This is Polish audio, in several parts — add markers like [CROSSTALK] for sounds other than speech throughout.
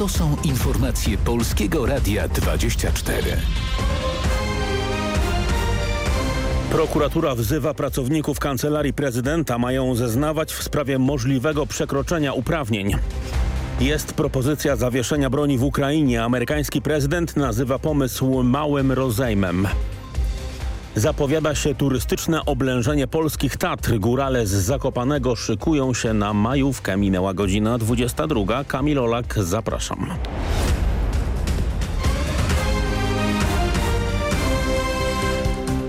To są informacje Polskiego Radia 24. Prokuratura wzywa pracowników Kancelarii Prezydenta. Mają zeznawać w sprawie możliwego przekroczenia uprawnień. Jest propozycja zawieszenia broni w Ukrainie. Amerykański prezydent nazywa pomysł małym rozejmem. Zapowiada się turystyczne oblężenie polskich Tatr. Górale z Zakopanego szykują się na majówkę. Minęła godzina 22. Kamil Olak, zapraszam.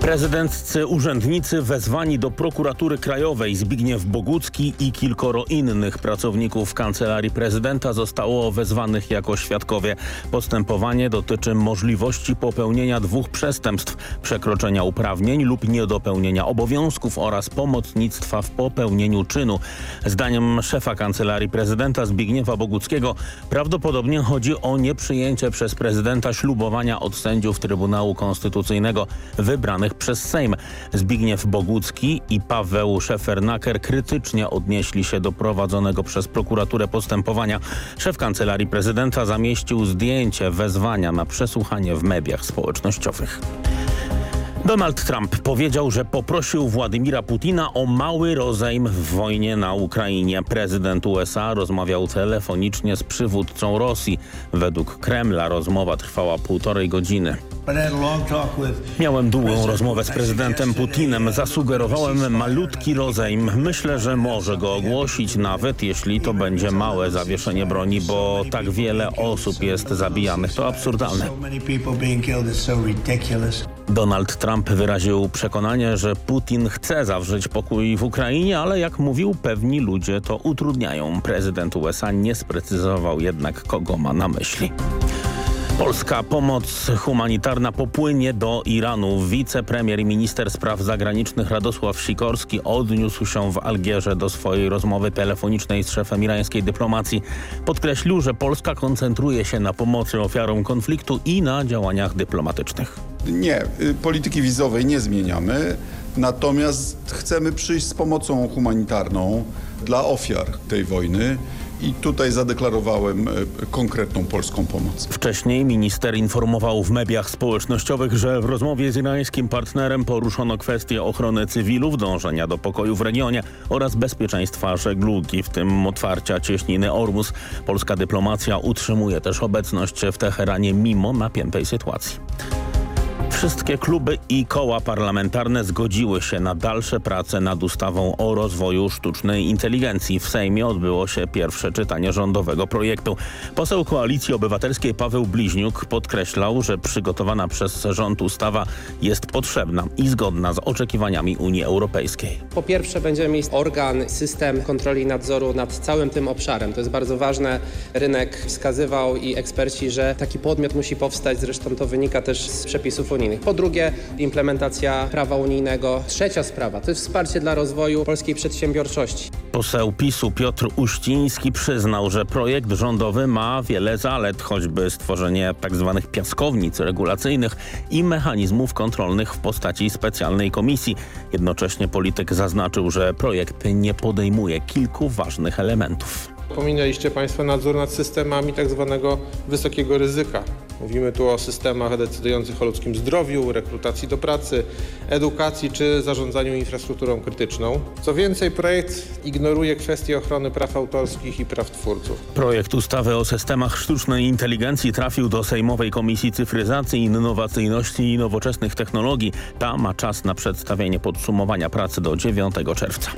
Prezydenccy urzędnicy wezwani do prokuratury krajowej Zbigniew Bogucki i kilkoro innych pracowników Kancelarii Prezydenta zostało wezwanych jako świadkowie. Postępowanie dotyczy możliwości popełnienia dwóch przestępstw przekroczenia uprawnień lub niedopełnienia obowiązków oraz pomocnictwa w popełnieniu czynu. Zdaniem szefa Kancelarii Prezydenta Zbigniewa Boguckiego prawdopodobnie chodzi o nieprzyjęcie przez prezydenta ślubowania od sędziów Trybunału Konstytucyjnego wybranych przez Sejm. Zbigniew Bogucki i Paweł Szefernaker krytycznie odnieśli się do prowadzonego przez prokuraturę postępowania. Szef Kancelarii Prezydenta zamieścił zdjęcie wezwania na przesłuchanie w mediach społecznościowych. Donald Trump powiedział, że poprosił Władimira Putina o mały rozejm w wojnie na Ukrainie. Prezydent USA rozmawiał telefonicznie z przywódcą Rosji. Według Kremla rozmowa trwała półtorej godziny. Miałem długą rozmowę z prezydentem Putinem. Zasugerowałem malutki rozejm. Myślę, że może go ogłosić, nawet jeśli to będzie małe zawieszenie broni, bo tak wiele osób jest zabijanych. To absurdalne. Donald Trump wyraził przekonanie, że Putin chce zawrzeć pokój w Ukrainie, ale jak mówił, pewni ludzie to utrudniają. Prezydent USA nie sprecyzował jednak, kogo ma na myśli. Polska pomoc humanitarna popłynie do Iranu. Wicepremier i minister spraw zagranicznych Radosław Sikorski odniósł się w Algierze do swojej rozmowy telefonicznej z szefem irańskiej dyplomacji. Podkreślił, że Polska koncentruje się na pomocy ofiarom konfliktu i na działaniach dyplomatycznych. Nie, y, polityki wizowej nie zmieniamy. Natomiast chcemy przyjść z pomocą humanitarną dla ofiar tej wojny i tutaj zadeklarowałem e, konkretną polską pomoc. Wcześniej minister informował w mediach społecznościowych, że w rozmowie z irańskim partnerem poruszono kwestię ochrony cywilów, dążenia do pokoju w regionie oraz bezpieczeństwa żeglugi, w tym otwarcia cieśniny Ormus. Polska dyplomacja utrzymuje też obecność w Teheranie mimo napiętej sytuacji. Wszystkie kluby i koła parlamentarne zgodziły się na dalsze prace nad ustawą o rozwoju sztucznej inteligencji. W Sejmie odbyło się pierwsze czytanie rządowego projektu. Poseł Koalicji Obywatelskiej Paweł Bliźniuk podkreślał, że przygotowana przez rząd ustawa jest potrzebna i zgodna z oczekiwaniami Unii Europejskiej. Po pierwsze będziemy mieć organ, system kontroli i nadzoru nad całym tym obszarem. To jest bardzo ważne. Rynek wskazywał i eksperci, że taki podmiot musi powstać. Zresztą to wynika też z przepisów unijnych unijnych. Po drugie, implementacja prawa unijnego. Trzecia sprawa to jest wsparcie dla rozwoju polskiej przedsiębiorczości. Poseł PiSu Piotr Uściński przyznał, że projekt rządowy ma wiele zalet, choćby stworzenie tzw. Tak piaskownic regulacyjnych i mechanizmów kontrolnych w postaci specjalnej komisji. Jednocześnie polityk zaznaczył, że projekt nie podejmuje kilku ważnych elementów. Pominęliście Państwo nadzór nad systemami tak zwanego wysokiego ryzyka. Mówimy tu o systemach decydujących o ludzkim zdrowiu, rekrutacji do pracy, edukacji czy zarządzaniu infrastrukturą krytyczną. Co więcej, projekt ignoruje kwestie ochrony praw autorskich i praw twórców. Projekt ustawy o systemach sztucznej inteligencji trafił do Sejmowej Komisji Cyfryzacji, Innowacyjności i Nowoczesnych Technologii. Ta ma czas na przedstawienie podsumowania pracy do 9 czerwca.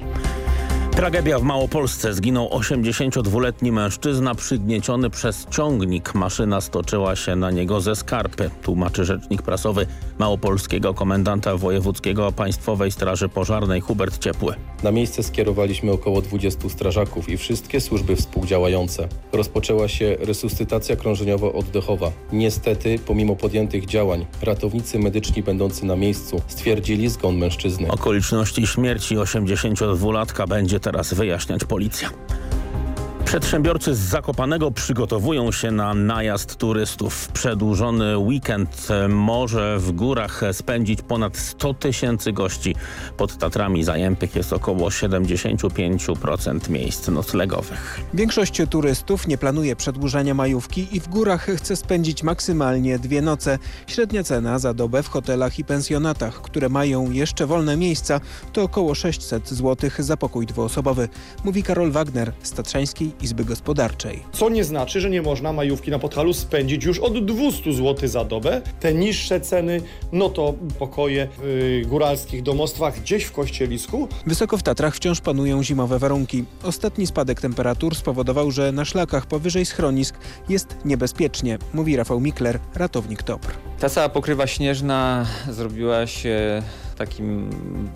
Tragedia w Małopolsce. Zginął 82-letni mężczyzna przygnieciony przez ciągnik. Maszyna stoczyła się na niego ze skarpy. Tłumaczy rzecznik prasowy Małopolskiego Komendanta Wojewódzkiego Państwowej Straży Pożarnej Hubert Ciepły. Na miejsce skierowaliśmy około 20 strażaków i wszystkie służby współdziałające. Rozpoczęła się resuscytacja krążeniowo-oddechowa. Niestety, pomimo podjętych działań, ratownicy medyczni będący na miejscu stwierdzili zgon mężczyzny. Okoliczności śmierci 82-latka będzie teraz wyjaśniać policja. Przedsiębiorcy z Zakopanego przygotowują się na najazd turystów. Przedłużony weekend może w górach spędzić ponad 100 tysięcy gości. Pod Tatrami zajętych jest około 75% miejsc noclegowych. Większość turystów nie planuje przedłużania majówki i w górach chce spędzić maksymalnie dwie noce. Średnia cena za dobę w hotelach i pensjonatach, które mają jeszcze wolne miejsca, to około 600 zł za pokój dwuosobowy, mówi Karol Wagner z Tatrzańskiej Izby Gospodarczej. Co nie znaczy, że nie można majówki na Podhalu spędzić już od 200 zł za dobę. Te niższe ceny, no to pokoje w y, góralskich domostwach gdzieś w Kościelisku. Wysoko w Tatrach wciąż panują zimowe warunki. Ostatni spadek temperatur spowodował, że na szlakach powyżej schronisk jest niebezpiecznie, mówi Rafał Mikler, ratownik TOPR. Ta cała pokrywa śnieżna zrobiła się takim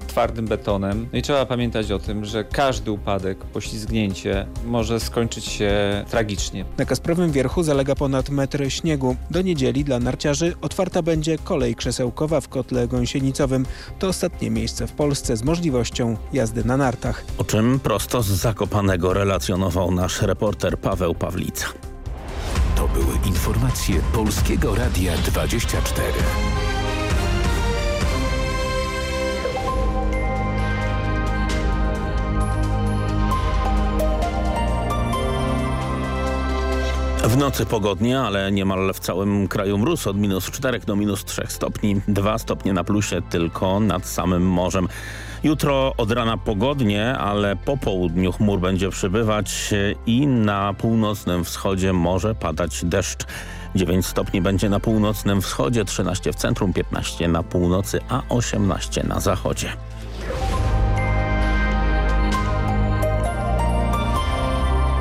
twardym betonem. No i trzeba pamiętać o tym, że każdy upadek, poślizgnięcie może skończyć się tragicznie. Na Kasprowym Wierchu zalega ponad metr śniegu. Do niedzieli dla narciarzy otwarta będzie kolej krzesełkowa w kotle gąsienicowym. To ostatnie miejsce w Polsce z możliwością jazdy na nartach. O czym prosto z Zakopanego relacjonował nasz reporter Paweł Pawlica. To były informacje Polskiego Radia 24. W nocy pogodnie, ale niemal w całym kraju mróz od minus 4 do minus 3 stopni. 2 stopnie na plusie tylko nad samym morzem. Jutro od rana pogodnie, ale po południu chmur będzie przybywać i na północnym wschodzie może padać deszcz. 9 stopni będzie na północnym wschodzie, 13 w centrum, 15 na północy, a 18 na zachodzie.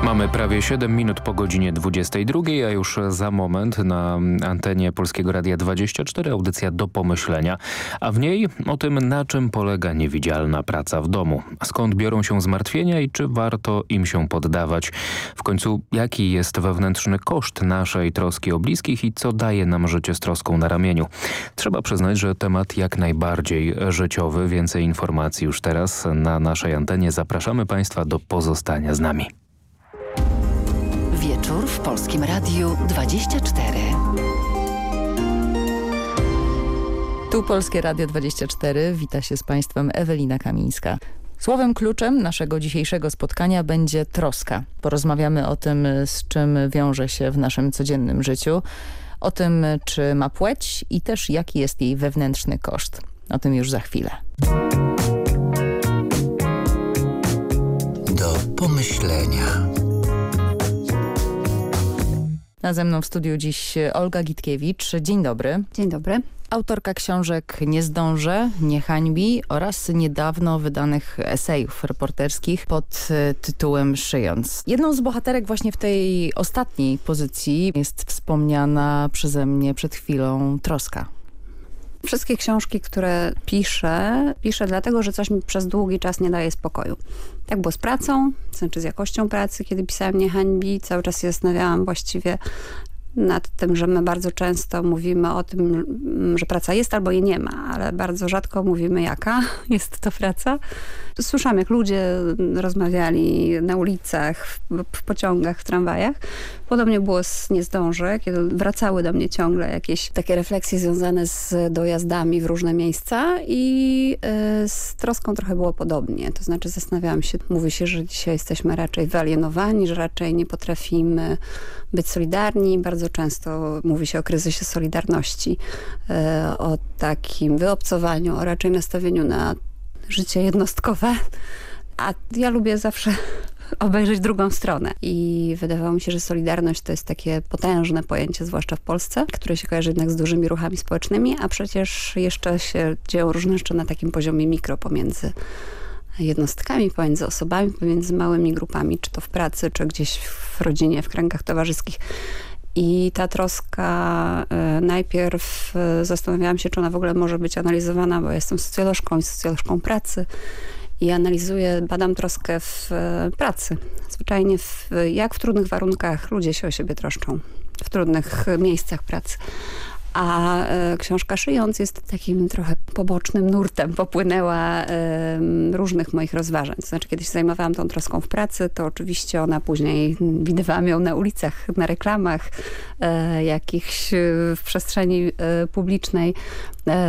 Mamy prawie 7 minut po godzinie 22, a już za moment na antenie Polskiego Radia 24 audycja do pomyślenia, a w niej o tym na czym polega niewidzialna praca w domu. Skąd biorą się zmartwienia i czy warto im się poddawać? W końcu jaki jest wewnętrzny koszt naszej troski o bliskich i co daje nam życie z troską na ramieniu? Trzeba przyznać, że temat jak najbardziej życiowy. Więcej informacji już teraz na naszej antenie. Zapraszamy Państwa do pozostania z nami. Wieczór w Polskim Radiu 24. Tu Polskie Radio 24. Wita się z Państwem Ewelina Kamińska. Słowem kluczem naszego dzisiejszego spotkania będzie troska. Porozmawiamy o tym, z czym wiąże się w naszym codziennym życiu, o tym, czy ma płeć i też jaki jest jej wewnętrzny koszt. O tym już za chwilę. Do pomyślenia. A ze mną w studiu dziś Olga Gitkiewicz. Dzień dobry. Dzień dobry. Autorka książek Nie zdążę, Nie hańbi oraz niedawno wydanych esejów reporterskich pod tytułem Szyjąc. Jedną z bohaterek właśnie w tej ostatniej pozycji jest wspomniana przeze mnie przed chwilą Troska. Wszystkie książki, które piszę, piszę dlatego, że coś mi przez długi czas nie daje spokoju. Tak było z pracą, znaczy z jakością pracy, kiedy pisałam Nie hańbi. Cały czas się zastanawiałam właściwie nad tym, że my bardzo często mówimy o tym, że praca jest albo jej nie ma, ale bardzo rzadko mówimy jaka [LAUGHS] jest to praca. Słyszałam, jak ludzie rozmawiali na ulicach, w, w pociągach, w tramwajach. Podobnie było z Nie zdążę, kiedy wracały do mnie ciągle jakieś takie refleksje związane z dojazdami w różne miejsca i y, z troską trochę było podobnie. To znaczy zastanawiałam się, mówi się, że dzisiaj jesteśmy raczej wyalienowani, że raczej nie potrafimy być solidarni. Bardzo często mówi się o kryzysie solidarności, y, o takim wyobcowaniu, o raczej nastawieniu na życie jednostkowe. A ja lubię zawsze [LAUGHS] obejrzeć drugą stronę. I wydawało mi się, że solidarność to jest takie potężne pojęcie, zwłaszcza w Polsce, które się kojarzy jednak z dużymi ruchami społecznymi, a przecież jeszcze się dzieją różne rzeczy na takim poziomie mikro pomiędzy jednostkami, pomiędzy osobami, pomiędzy małymi grupami, czy to w pracy, czy gdzieś w rodzinie, w kręgach towarzyskich. I ta troska y, najpierw y, zastanawiałam się, czy ona w ogóle może być analizowana, bo jestem socjolożką i socjolożką pracy i analizuję, badam troskę w y, pracy. Zwyczajnie w, jak w trudnych warunkach ludzie się o siebie troszczą, w trudnych miejscach pracy. A e, książka Szyjąc jest takim trochę pobocznym nurtem. Popłynęła różnych moich rozważań. To znaczy, kiedy się zajmowałam tą troską w pracy, to oczywiście ona później, widywałam ją na ulicach, na reklamach, e, jakichś e, w przestrzeni publicznej,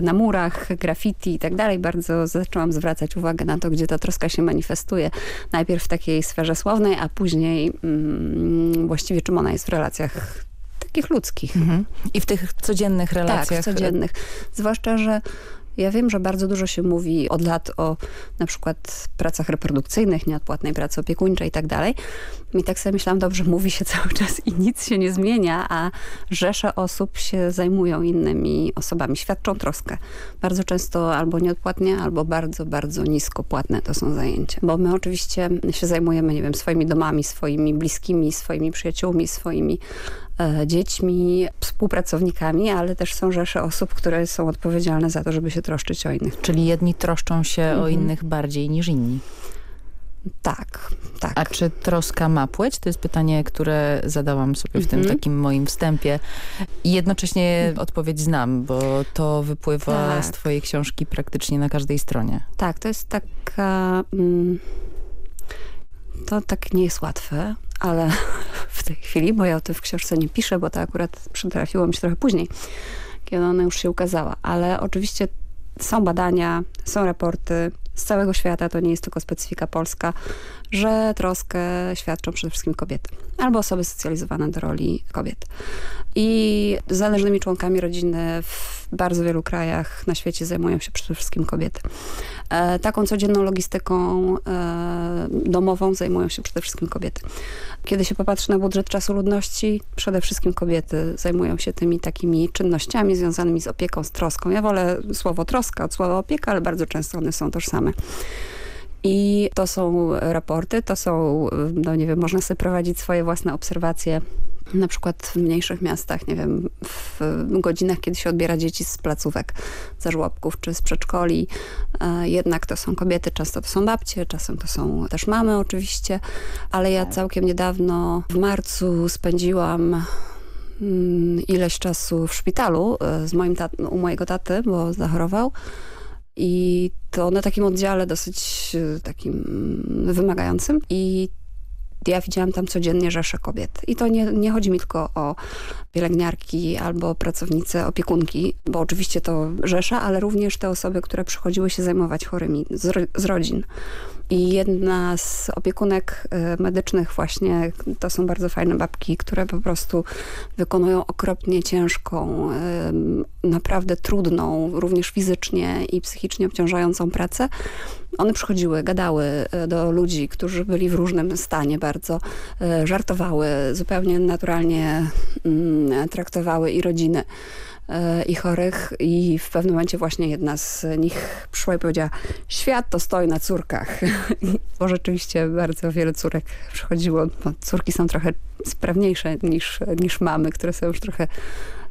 na murach, graffiti i tak dalej. Bardzo zaczęłam zwracać uwagę na to, gdzie ta troska się manifestuje. Najpierw w takiej sferze słownej, a później mm, właściwie czym ona jest w relacjach takich ludzkich. Mhm. I w tych codziennych relacjach. Tak, codziennych. Zwłaszcza, że ja wiem, że bardzo dużo się mówi od lat o na przykład pracach reprodukcyjnych, nieodpłatnej pracy opiekuńczej i tak dalej. I tak sobie myślałam, dobrze, mówi się [LAUGHS] cały czas i nic się nie zmienia, a rzesze osób się zajmują innymi osobami, świadczą troskę. Bardzo często albo nieodpłatnie, albo bardzo, bardzo nisko płatne to są zajęcia. Bo my oczywiście się zajmujemy, nie wiem, swoimi domami, swoimi bliskimi, swoimi przyjaciółmi, swoimi dziećmi, współpracownikami, ale też są rzesze osób, które są odpowiedzialne za to, żeby się troszczyć o innych. Czyli jedni troszczą się Mhm. o innych bardziej niż inni. Tak, tak. A czy troska ma płeć? To jest pytanie, które zadałam sobie w tym Mhm. takim moim wstępie. I jednocześnie odpowiedź znam, bo to wypływa Tak. z twojej książki praktycznie na każdej stronie. Tak, to jest taka... Mm, to tak nie jest łatwe, ale [LAUGHS] w tej chwili, bo ja o tym w książce nie piszę, bo to akurat przytrafiło mi się trochę później, kiedy ona już się ukazała. Ale oczywiście są badania, są raporty z całego świata, to nie jest tylko specyfika polska, że troskę świadczą przede wszystkim kobiety albo osoby socjalizowane do roli kobiet. I zależnymi członkami rodziny w bardzo wielu krajach na świecie zajmują się przede wszystkim kobiety. E, taką codzienną logistyką e, domową zajmują się przede wszystkim kobiety. Kiedy się popatrzy na budżet czasu ludności, przede wszystkim kobiety zajmują się tymi takimi czynnościami związanymi z opieką, z troską. Ja wolę słowo troska od słowa opieka, ale bardzo często one są tożsame. I to są raporty, to są, no nie wiem, można sobie prowadzić swoje własne obserwacje na przykład w mniejszych miastach, nie wiem, w godzinach, kiedy się odbiera dzieci z placówek, ze żłobków czy z przedszkoli. E, Jednak to są kobiety, często to są babcie, czasem to są też mamy oczywiście, ale ja całkiem niedawno w marcu spędziłam mm, ileś czasu w szpitalu e, z moim u mojego taty, bo zachorował. I to na takim oddziale dosyć e, takim mm, wymagającym. I ja widziałam tam codziennie rzesze kobiet. I to nie, nie chodzi mi tylko o pielęgniarki albo pracownice, opiekunki, bo oczywiście to rzesza, ale również te osoby, które przychodziły się zajmować chorymi z, ro- z rodzin. I jedna z opiekunek e, medycznych właśnie, to są bardzo fajne babki, które po prostu wykonują okropnie ciężką, em, naprawdę trudną, również fizycznie i psychicznie obciążającą pracę. One przychodziły, gadały e, do ludzi, którzy byli w różnym stanie bardzo, żartowały, zupełnie naturalnie mm, traktowały i rodziny i chorych i w pewnym momencie właśnie jedna z nich przyszła i powiedziała świat to stoi na córkach. [LAUGHS] Bo rzeczywiście bardzo wiele córek przychodziło. Bo córki są trochę sprawniejsze niż, niż mamy, które są już trochę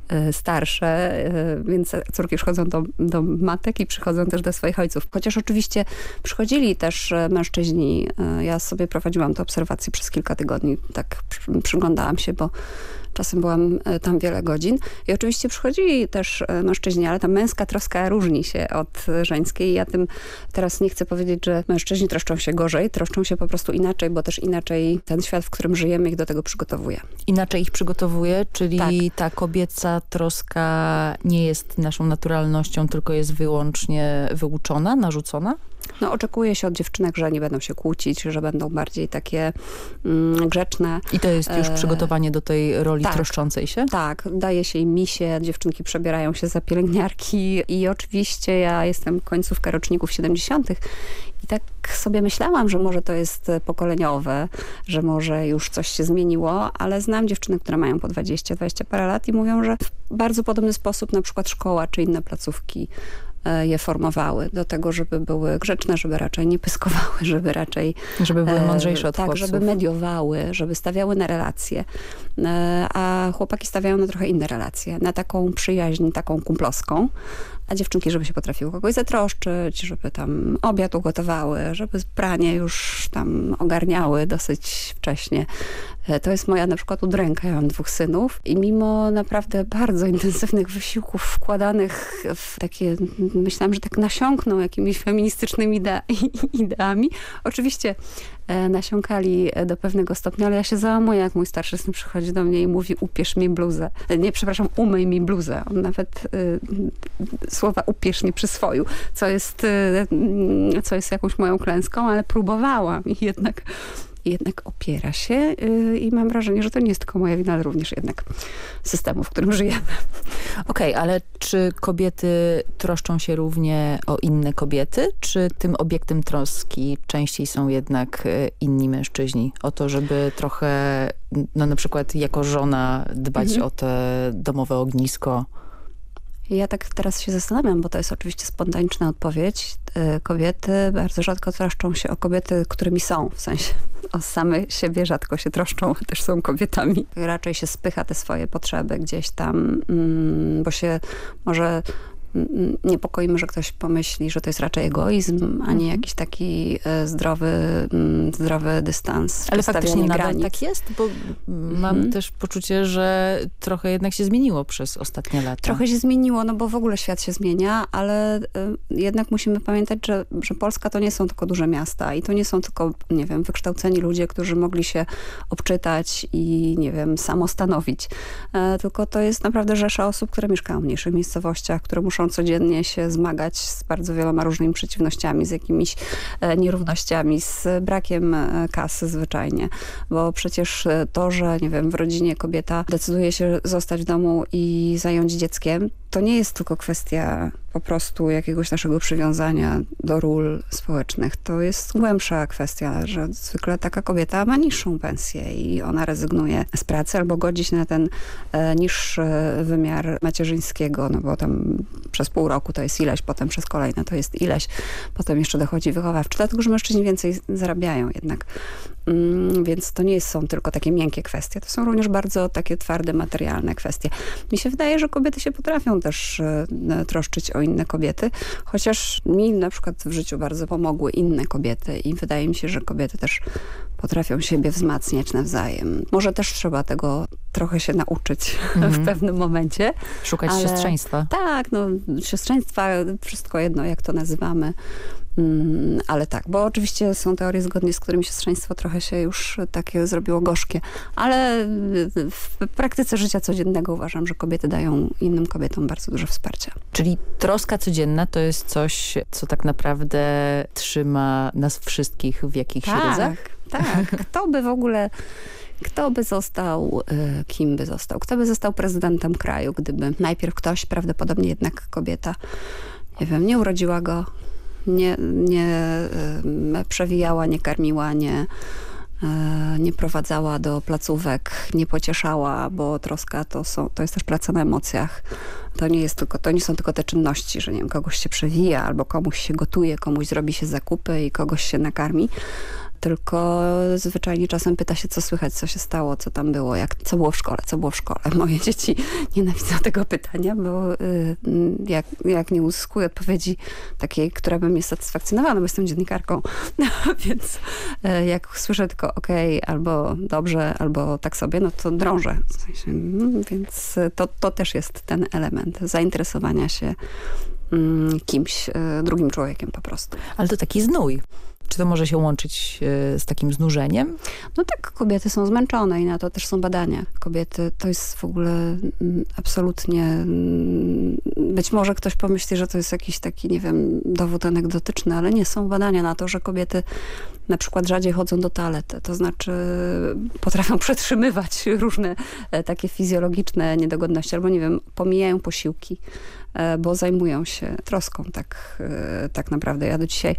e, starsze, e, więc córki przychodzą do, do matek i przychodzą też do swoich ojców. Chociaż oczywiście przychodzili też e, mężczyźni. Ja sobie prowadziłam te obserwacje przez kilka tygodni. Tak przy- przyglądałam się, bo Czasem byłam e, tam wiele godzin. I oczywiście przychodzili też e, mężczyźni, ale ta męska troska różni się od e, żeńskiej. Ja tym teraz nie chcę powiedzieć, że mężczyźni troszczą się gorzej, troszczą się po prostu inaczej, bo też inaczej ten świat, w którym żyjemy ich do tego przygotowuje. Inaczej ich przygotowuje, czyli Tak. ta kobieca troska nie jest naszą naturalnością, tylko jest wyłącznie wyuczona, narzucona? No, oczekuje się od dziewczynek, że nie będą się kłócić, że będą bardziej takie mm, grzeczne. I to jest już E, przygotowanie do tej roli tak. troszczącej się? Tak, daje się im misie, dziewczynki przebierają się za pielęgniarki i oczywiście ja jestem końcówka roczników 70. i tak sobie myślałam, że może to jest pokoleniowe, że może już coś się zmieniło, ale znam dziewczyny, które mają po 20-20 parę lat i mówią, że w bardzo podobny sposób na przykład szkoła czy inne placówki je formowały do tego, żeby były grzeczne, żeby raczej nie pyskowały, [LAUGHS] żeby raczej... Żeby były e, mądrzejsze od Tak, chłopców. żeby mediowały, żeby stawiały na relacje. E, A chłopaki stawiają na trochę inne relacje, na taką przyjaźń, taką kumplowską. a dziewczynki, żeby się potrafiły kogoś zatroszczyć, żeby tam obiad ugotowały, żeby pranie już tam ogarniały dosyć wcześnie. E, to jest moja na przykład udręka. Ja mam dwóch synów i mimo naprawdę bardzo [LAUGHS] intensywnych wysiłków wkładanych w takie, myślałam, że tak nasiąkną jakimiś feministycznymi idea [LAUGHS] ideami. Oczywiście e, nasiąkali do pewnego stopnia, ale ja się załamuję, jak mój starszy syn przychodzi do mnie i mówi upierz mi bluzę. Nie, przepraszam, umyj mi bluzę. On nawet y, słowa upierz nie przyswoił, co jest, y, co jest jakąś moją klęską, ale próbowałam i jednak jednak opiera się yy, i mam wrażenie, że to nie jest tylko moja wina, ale również jednak systemu, w którym żyjemy. Okej, okay, ale czy kobiety troszczą się równie o inne kobiety, czy tym obiektem troski częściej są jednak y, inni mężczyźni? O to, żeby trochę, no na przykład jako żona dbać mhm. o te domowe ognisko, ja tak teraz się zastanawiam, bo to jest oczywiście spontaniczna odpowiedź. Y, kobiety bardzo rzadko troszczą się o kobiety, którymi są, w sensie [LAUGHS] o same siebie rzadko się troszczą, też są kobietami. Raczej się spycha te swoje potrzeby gdzieś tam, mm, bo się może niepokoimy, że ktoś pomyśli, że to jest raczej egoizm, a nie mhm. jakiś taki e, zdrowy, mm, zdrowy dystans. Ale faktycznie nadal tak jest, bo mam mhm. też poczucie, że trochę jednak się zmieniło przez ostatnie lata. Trochę się zmieniło, no bo w ogóle świat się zmienia, ale e, jednak musimy pamiętać, że, że Polska to nie są tylko duże miasta i to nie są tylko, nie wiem, wykształceni ludzie, którzy mogli się obczytać i, nie wiem, samostanowić. E, tylko to jest naprawdę rzesza osób, które mieszkają w mniejszych miejscowościach, które muszą codziennie się zmagać z bardzo wieloma różnymi przeciwnościami, z jakimiś e, nierównościami, z brakiem e, kasy zwyczajnie. Bo przecież e, to, że nie wiem, w rodzinie kobieta decyduje się zostać w domu i zająć dzieckiem, to nie jest tylko kwestia po prostu jakiegoś naszego przywiązania do ról społecznych. To jest głębsza kwestia, że zwykle taka kobieta ma niższą pensję i ona rezygnuje z pracy albo godzi się na ten e, niższy wymiar macierzyńskiego, no bo tam przez pół roku to jest ileś, potem przez kolejne to jest ileś, potem jeszcze dochodzi wychowawczy, dlatego że mężczyźni więcej zarabiają jednak. Mm, więc to nie są tylko takie miękkie kwestie, to są również bardzo takie twarde, materialne kwestie. Mi się wydaje, że kobiety się potrafią też e, troszczyć o inne kobiety, chociaż mi na przykład w życiu bardzo pomogły inne kobiety i wydaje mi się, że kobiety też potrafią siebie wzmacniać nawzajem. Może też trzeba tego trochę się nauczyć mm [LAUGHS] -hmm. w pewnym momencie. Szukać ale, siostrzeństwa. Tak, no siostrzeństwa, wszystko jedno jak to nazywamy. Mm, ale tak, bo oczywiście są teorie zgodnie z którymi siostrzeństwo trochę się już takie zrobiło gorzkie, ale w praktyce życia codziennego uważam, że kobiety dają innym kobietom bardzo dużo wsparcia. Czyli troska codzienna to jest coś, co tak naprawdę trzyma nas wszystkich w jakichś tak, ryzach? Tak, [LAUGHS] kto by w ogóle kto by został, e, kim by został, kto by został prezydentem kraju, gdyby najpierw ktoś, prawdopodobnie jednak kobieta, nie wiem, nie urodziła go, nie, nie przewijała, nie karmiła, nie, e, nie prowadzała do placówek, nie pocieszała, bo troska to, są, to jest też praca na emocjach. To nie, jest tylko, to nie są tylko te czynności, że nie wiem, kogoś się przewija, albo komuś się gotuje, komuś zrobi się zakupy i kogoś się nakarmi tylko zwyczajnie czasem pyta się, co słychać, co się stało, co tam było, jak, co było w szkole, co było w szkole. [LAUGHS] Moje dzieci nienawidzą tego pytania, bo y, jak, jak nie uzyskuję odpowiedzi takiej, która by mnie satysfakcjonowała, no bo jestem dziennikarką, no, [LAUGHS] więc y, jak słyszę tylko ok, albo dobrze, albo tak sobie, no to drążę. W sensie, mm, więc to, to też jest ten element zainteresowania się mm, kimś, y, drugim człowiekiem po prostu. Ale to taki znój. Czy to może się łączyć e, z takim znużeniem? No tak, kobiety są zmęczone i na to też są badania. Kobiety to jest w ogóle mm, absolutnie... Mm, być może ktoś pomyśli, że to jest jakiś taki, nie wiem, dowód anegdotyczny, ale nie. Są badania na to, że kobiety na przykład rzadziej chodzą do toalety. To znaczy [LAUGHS] potrafią przetrzymywać różne e, takie fizjologiczne niedogodności albo, nie wiem, pomijają posiłki bo zajmują się troską tak, e, tak naprawdę. Ja do dzisiaj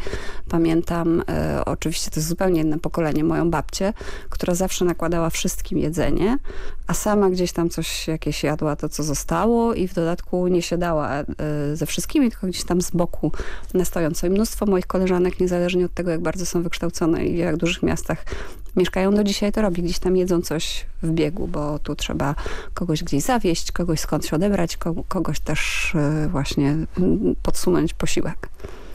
pamiętam, e, oczywiście to jest zupełnie inne pokolenie, moją babcię, która zawsze nakładała wszystkim jedzenie, a sama gdzieś tam coś jakieś jadła, to co zostało i w dodatku nie siadała ze wszystkimi, tylko gdzieś tam z boku na stojąco. I mnóstwo moich koleżanek, niezależnie od tego, jak bardzo są wykształcone i w jak dużych miastach mieszkają do dzisiaj, to robi. Gdzieś tam jedzą coś w biegu, bo tu trzeba kogoś gdzieś zawieść, kogoś skąd się odebrać, kogoś też y, właśnie podsunąć posiłek.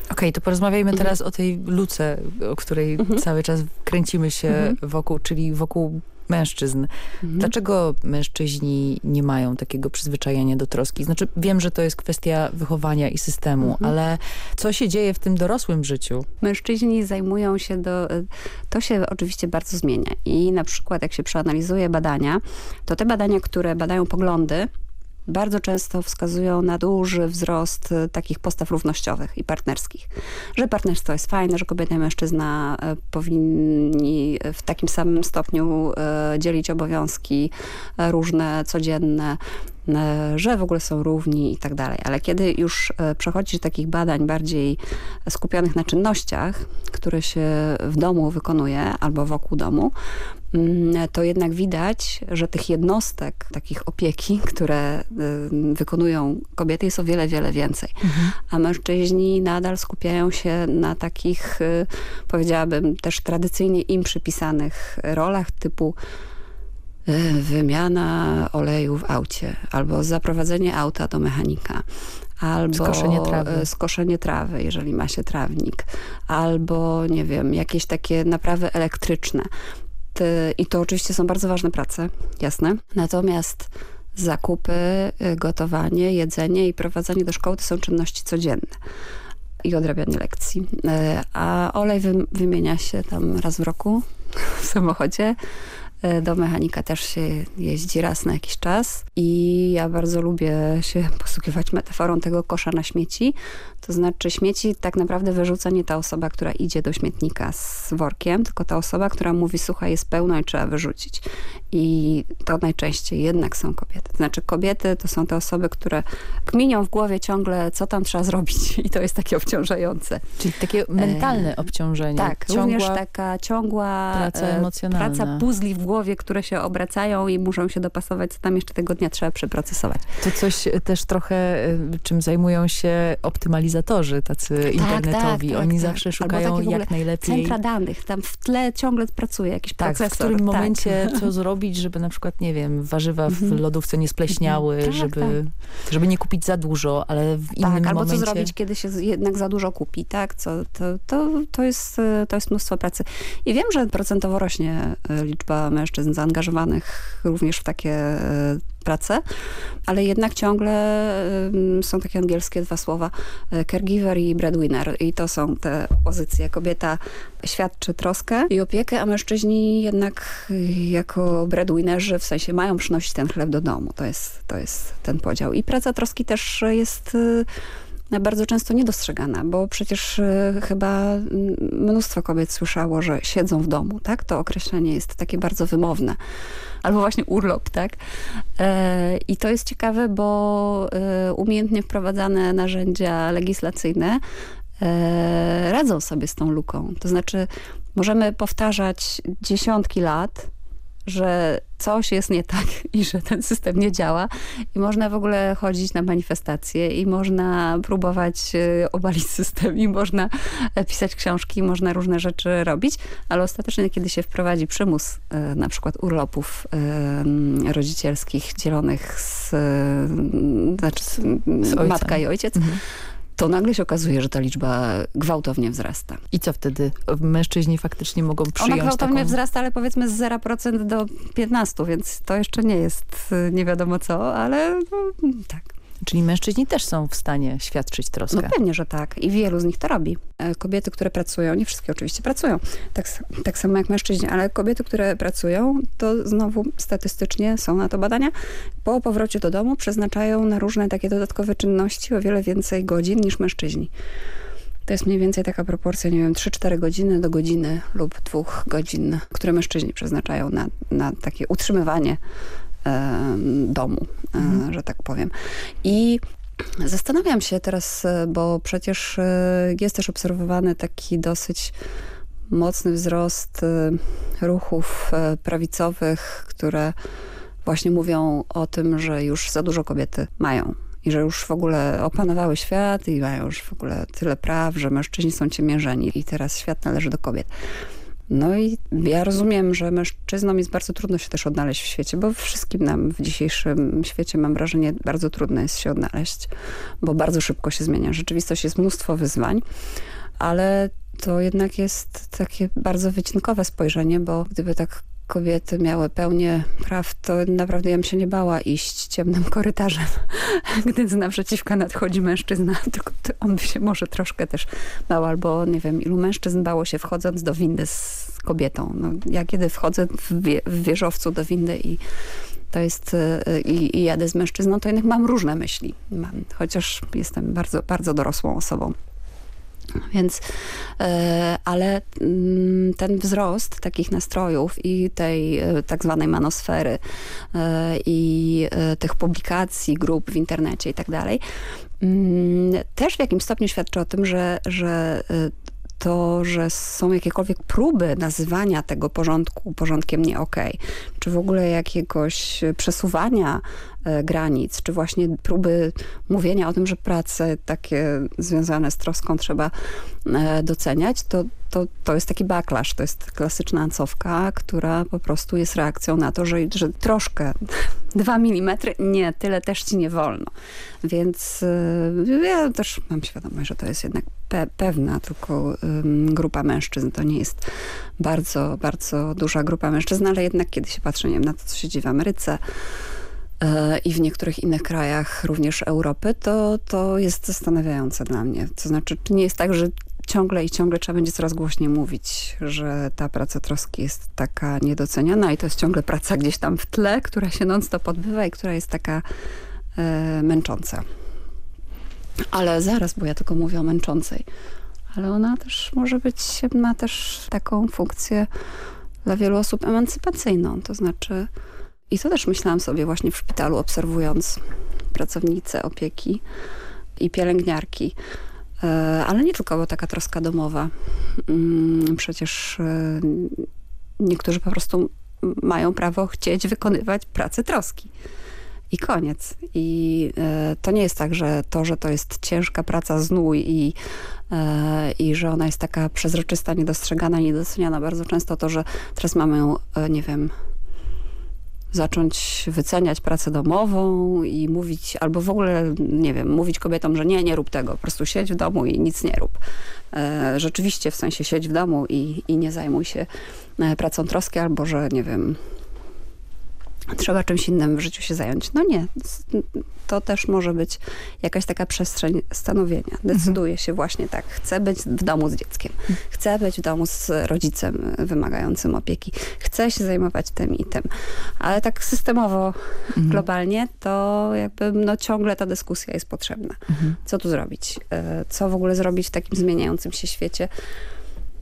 Okej, okay, to porozmawiajmy mhm. teraz o tej luce, o której mhm. cały czas kręcimy się mhm. wokół, czyli wokół mężczyzn. Mhm. Dlaczego mężczyźni nie mają takiego przyzwyczajenia do troski? Znaczy wiem, że to jest kwestia wychowania i systemu, mhm. ale co się dzieje w tym dorosłym życiu? Mężczyźni zajmują się do... To się oczywiście bardzo zmienia i na przykład jak się przeanalizuje badania, to te badania, które badają poglądy, bardzo często wskazują na duży wzrost e, takich postaw równościowych i partnerskich. Że partnerstwo jest fajne, że kobieta i mężczyzna e, powinni w takim samym stopniu e, dzielić obowiązki różne, codzienne, że w ogóle są równi i tak dalej. Ale kiedy już przechodzi do takich badań bardziej skupionych na czynnościach, które się w domu wykonuje albo wokół domu, to jednak widać, że tych jednostek, takich opieki, [LAUGHS] które y, wykonują kobiety jest o wiele, wiele więcej. Mhm. A mężczyźni nadal skupiają się na takich, y, powiedziałabym, też tradycyjnie im przypisanych rolach typu y, wymiana oleju w aucie albo zaprowadzenie auta do mechanika albo skoszenie trawy. skoszenie trawy, jeżeli ma się trawnik, albo nie wiem, jakieś takie naprawy elektryczne. Y, i to oczywiście są bardzo ważne prace, jasne. Natomiast zakupy, y, gotowanie, jedzenie i prowadzenie do szkoły to są czynności codzienne i odrabianie lekcji. Y, a olej wymienia się tam raz w roku w samochodzie. E, do mechanika też się jeździ raz na jakiś czas i ja bardzo lubię się [LAUGHS] posługiwać metaforą tego kosza na śmieci. To znaczy śmieci tak naprawdę wyrzuca nie ta osoba, która idzie do śmietnika z workiem, tylko ta osoba, która mówi, słuchaj, jest pełno i trzeba wyrzucić. I to najczęściej jednak są kobiety. To znaczy kobiety to są te osoby, które kminią w głowie ciągle, co tam trzeba zrobić [LAUGHS] i to jest takie obciążające. Czyli takie mentalne obciążenie. Tak, ciągła również taka ciągła praca e, emocjonalna. Praca puzli w głowie, które się obracają i muszą się dopasować, co tam jeszcze tego dnia trzeba przeprocesować. To coś też trochę, e, czym zajmują się optymalizatorzy, tacy tak, internetowi. Tak, tak, Oni tak, zawsze szukają jak najlepiej. Centra danych, tam w tle ciągle pracuje jakiś tak, procesor. w którym tak. momencie [LAUGHS] co zrobić, żeby na przykład, nie wiem, warzywa w mhm. lodówce nie spleśniały, mhm. tak, żeby, żeby nie kupić za dużo, ale w innym tak, albo momencie... co zrobić, kiedy się jednak za dużo kupi, tak? Co, to, to, to, jest, to jest mnóstwo pracy. I wiem, że procentowo rośnie e, liczba mężczyzn zaangażowanych również w takie e, prace, ale jednak ciągle są takie angielskie dwa słowa e, caregiver i breadwinner i to są te pozycje. Kobieta świadczy troskę i opiekę, a mężczyźni jednak y, jako breadwinnerzy w sensie mają przynosić ten chleb do domu. To jest, to jest ten podział. I praca troski też jest bardzo często niedostrzegana, bo przecież y, chyba mnóstwo kobiet słyszało, że siedzą w domu, tak? To określenie jest takie bardzo wymowne. Albo właśnie urlop, tak? E, I to jest ciekawe, bo e, umiejętnie wprowadzane narzędzia legislacyjne e, radzą sobie z tą luką. To znaczy możemy powtarzać dziesiątki lat, że coś jest nie tak [LAUGHS] i że ten system nie działa. I można w ogóle chodzić na manifestacje i można próbować e, obalić [LAUGHS] system i można e, pisać książki, można różne rzeczy robić, ale ostatecznie kiedy się wprowadzi przymus e, na przykład urlopów rodzicielskich dzielonych z, znaczy, z matka i ojciec, mhm to nagle się okazuje, że ta liczba gwałtownie wzrasta. I co wtedy? Mężczyźni faktycznie mogą przyjąć Ona gwałtownie taką... wzrasta, ale powiedzmy z 0% do 15%, więc to jeszcze nie jest y, nie wiadomo co, ale no, tak. Czyli mężczyźni też są w stanie świadczyć troskę. No pewnie, że tak. I wielu z nich to robi. E, kobiety, które pracują, nie wszystkie oczywiście pracują, tak, tak samo jak mężczyźni, ale kobiety, które pracują, to znowu statystycznie są na to badania, po powrocie do domu przeznaczają na różne takie dodatkowe czynności o wiele więcej godzin niż mężczyźni. To jest mniej więcej taka proporcja, nie wiem, 3-4 godziny do godziny lub dwóch godzin, które mężczyźni przeznaczają na, na takie utrzymywanie domu, e, mhm. że tak powiem. I zastanawiam się teraz, e, bo przecież e, jest też obserwowany taki dosyć mocny wzrost ruchów prawicowych, które właśnie mówią o tym, że już za dużo kobiety mają i że już w ogóle opanowały świat i mają już w ogóle tyle praw, że mężczyźni są ciemiężeni i teraz świat należy do kobiet. No i ja rozumiem, że mężczyznom jest bardzo trudno się też odnaleźć w świecie, bo wszystkim nam w dzisiejszym świecie mam wrażenie bardzo trudno jest się odnaleźć, bo bardzo szybko się zmienia. Rzeczywistość jest mnóstwo wyzwań, ale to jednak jest takie bardzo wycinkowe spojrzenie, bo gdyby tak kobiety miały pełnię praw, to naprawdę ja bym się nie bała iść ciemnym korytarzem, [LAUGHS] gdy z naprzeciwka nadchodzi mężczyzna, [LAUGHS] tylko on się może troszkę też bał, albo nie wiem, ilu mężczyzn bało się wchodząc do windy z kobietą. No, ja kiedy wchodzę w, wie, w wieżowcu do windy i to jest e, i, i jadę z mężczyzną, to jednak mam różne myśli. Mam, chociaż jestem bardzo, bardzo dorosłą osobą. Więc, e, ale mm, ten wzrost takich nastrojów i tej e, tak zwanej manosfery e, i tych publikacji, grup w internecie i tak dalej, mm, też w jakimś stopniu świadczy o tym, że, że to, że są jakiekolwiek próby nazywania tego porządku porządkiem nie okay, czy w ogóle jakiegoś przesuwania granic, czy właśnie próby mówienia o tym, że prace takie związane z troską trzeba e, doceniać, to, to, to jest taki backlash, to jest klasyczna ancowka, która po prostu jest reakcją na to, że, że troszkę, [LAUGHS] dwa milimetry, nie, tyle też ci nie wolno. Więc e, ja też mam świadomość, że to jest jednak pe pewna tylko um, grupa mężczyzn. To nie jest bardzo, bardzo duża grupa mężczyzn, ale jednak kiedy się patrzy nie wiem, na to, co się dzieje w Ameryce, e, i w niektórych innych krajach, również Europy, to, to jest zastanawiające dla mnie. To znaczy, czy nie jest tak, że ciągle i ciągle trzeba będzie coraz głośniej mówić, że ta praca troski jest taka niedoceniana i to jest ciągle praca gdzieś tam w tle, która się non-stop odbywa i która jest taka e, męcząca. Ale zaraz, bo ja tylko mówię o męczącej. Ale ona też może być, ma też taką funkcję dla wielu osób emancypacyjną. To znaczy, i to też myślałam sobie właśnie w szpitalu, obserwując pracownice opieki i pielęgniarki. E, ale nie tylko, bo taka troska domowa. Mm, przecież e, niektórzy po prostu mają prawo chcieć wykonywać pracę troski i koniec. I e, to nie jest tak, że to, że to jest ciężka praca, znój i, i że ona jest taka przezroczysta, niedostrzegana, niedoceniana. Bardzo często to, że teraz mamy, nie wiem, zacząć wyceniać pracę domową i mówić, albo w ogóle, nie wiem, mówić kobietom, że nie, nie rób tego, po prostu siedź w domu i nic nie rób. E, rzeczywiście, w sensie siedź w domu i, i nie zajmuj się e, pracą troski, albo że, nie wiem, trzeba czymś innym w życiu się zająć. No nie, to też może być jakaś taka przestrzeń stanowienia. Decyduje się właśnie tak, chcę być w domu z dzieckiem, chcę być w domu z rodzicem wymagającym opieki, chcę się zajmować tym i tym. Ale tak systemowo, mhm. globalnie, to jakby no ciągle ta dyskusja jest potrzebna. Mhm. Co tu zrobić? E, co w ogóle zrobić w takim zmieniającym się świecie?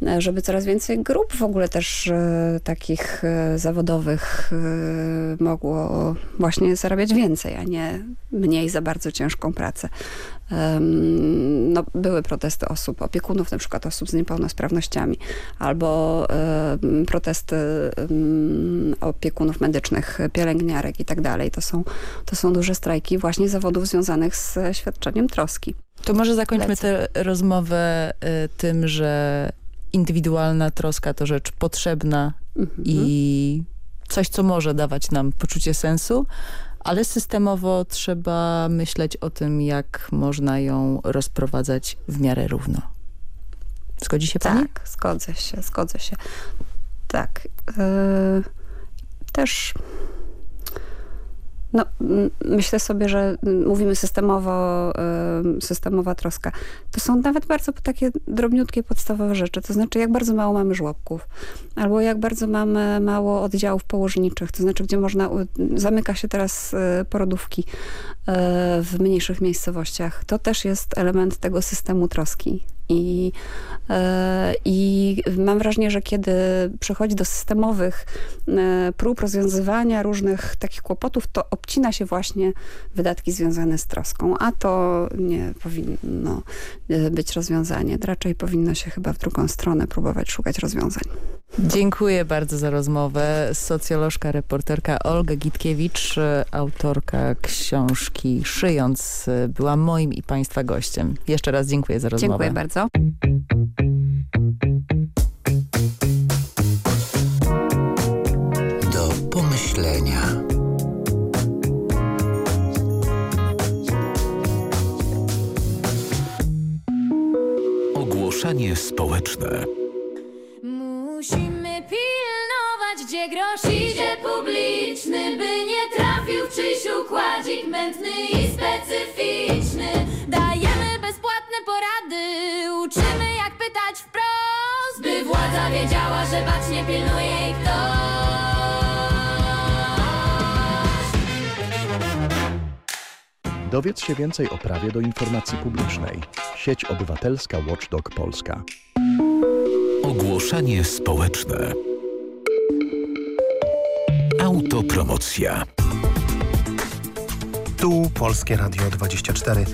E, żeby coraz więcej grup w ogóle też e, takich e, zawodowych mogło właśnie zarabiać więcej, a nie mniej za bardzo ciężką pracę. No, były protesty osób, opiekunów, na przykład osób z niepełnosprawnościami, albo protesty opiekunów medycznych, pielęgniarek i tak dalej. To są, to są duże strajki właśnie zawodów związanych z świadczeniem troski. To może zakończmy tę rozmowę tym, że indywidualna troska to rzecz potrzebna mhm. i coś, co może dawać nam poczucie sensu, ale systemowo trzeba myśleć o tym, jak można ją rozprowadzać w miarę równo. Zgodzi się pani? Tak, zgodzę się, zgodzę się. Tak. Yy, też no, myślę sobie, że mówimy systemowo, systemowa troska. To są nawet bardzo takie drobniutkie, podstawowe rzeczy. To znaczy, jak bardzo mało mamy żłobków. Albo jak bardzo mamy mało oddziałów położniczych. To znaczy, gdzie można, zamyka się teraz e, porodówki e, w mniejszych miejscowościach. To też jest element tego systemu troski. I, e, I mam wrażenie, że kiedy przychodzi do systemowych e, prób rozwiązywania różnych takich kłopotów, to obcina się właśnie wydatki związane z troską, a to nie powinno e, być rozwiązanie. Raczej powinno się chyba w drugą stronę próbować szukać rozwiązań. Dziękuję bardzo za rozmowę. Socjolożka, reporterka Olga Gitkiewicz, autorka książki Szyjąc, była moim i Państwa gościem. Jeszcze raz dziękuję za rozmowę. Dziękuję bardzo. Do pomyślenia. Ogłoszenie społeczne. Musimy pilnować, gdzie grosz idzie publiczny, by nie trafił w czyjś układzik mętny i specyficzny. Dajemy bezpłatne porady, uczymy jak pytać wprost, by władza wiedziała, że bacznie pilnuje jej ktoś. Dowiedz się więcej o prawie do informacji publicznej. Sieć Obywatelska Watchdog Polska. Ogłoszenie społeczne. Autopromocja. Tu Polskie Radio 24.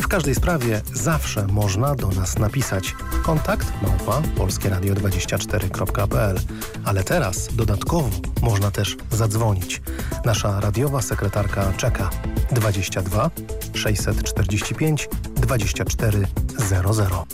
W każdej sprawie zawsze można do nas napisać. Kontakt małpa polskieradio24.pl Ale teraz dodatkowo można też zadzwonić. Nasza radiowa sekretarka czeka 22 645 2400.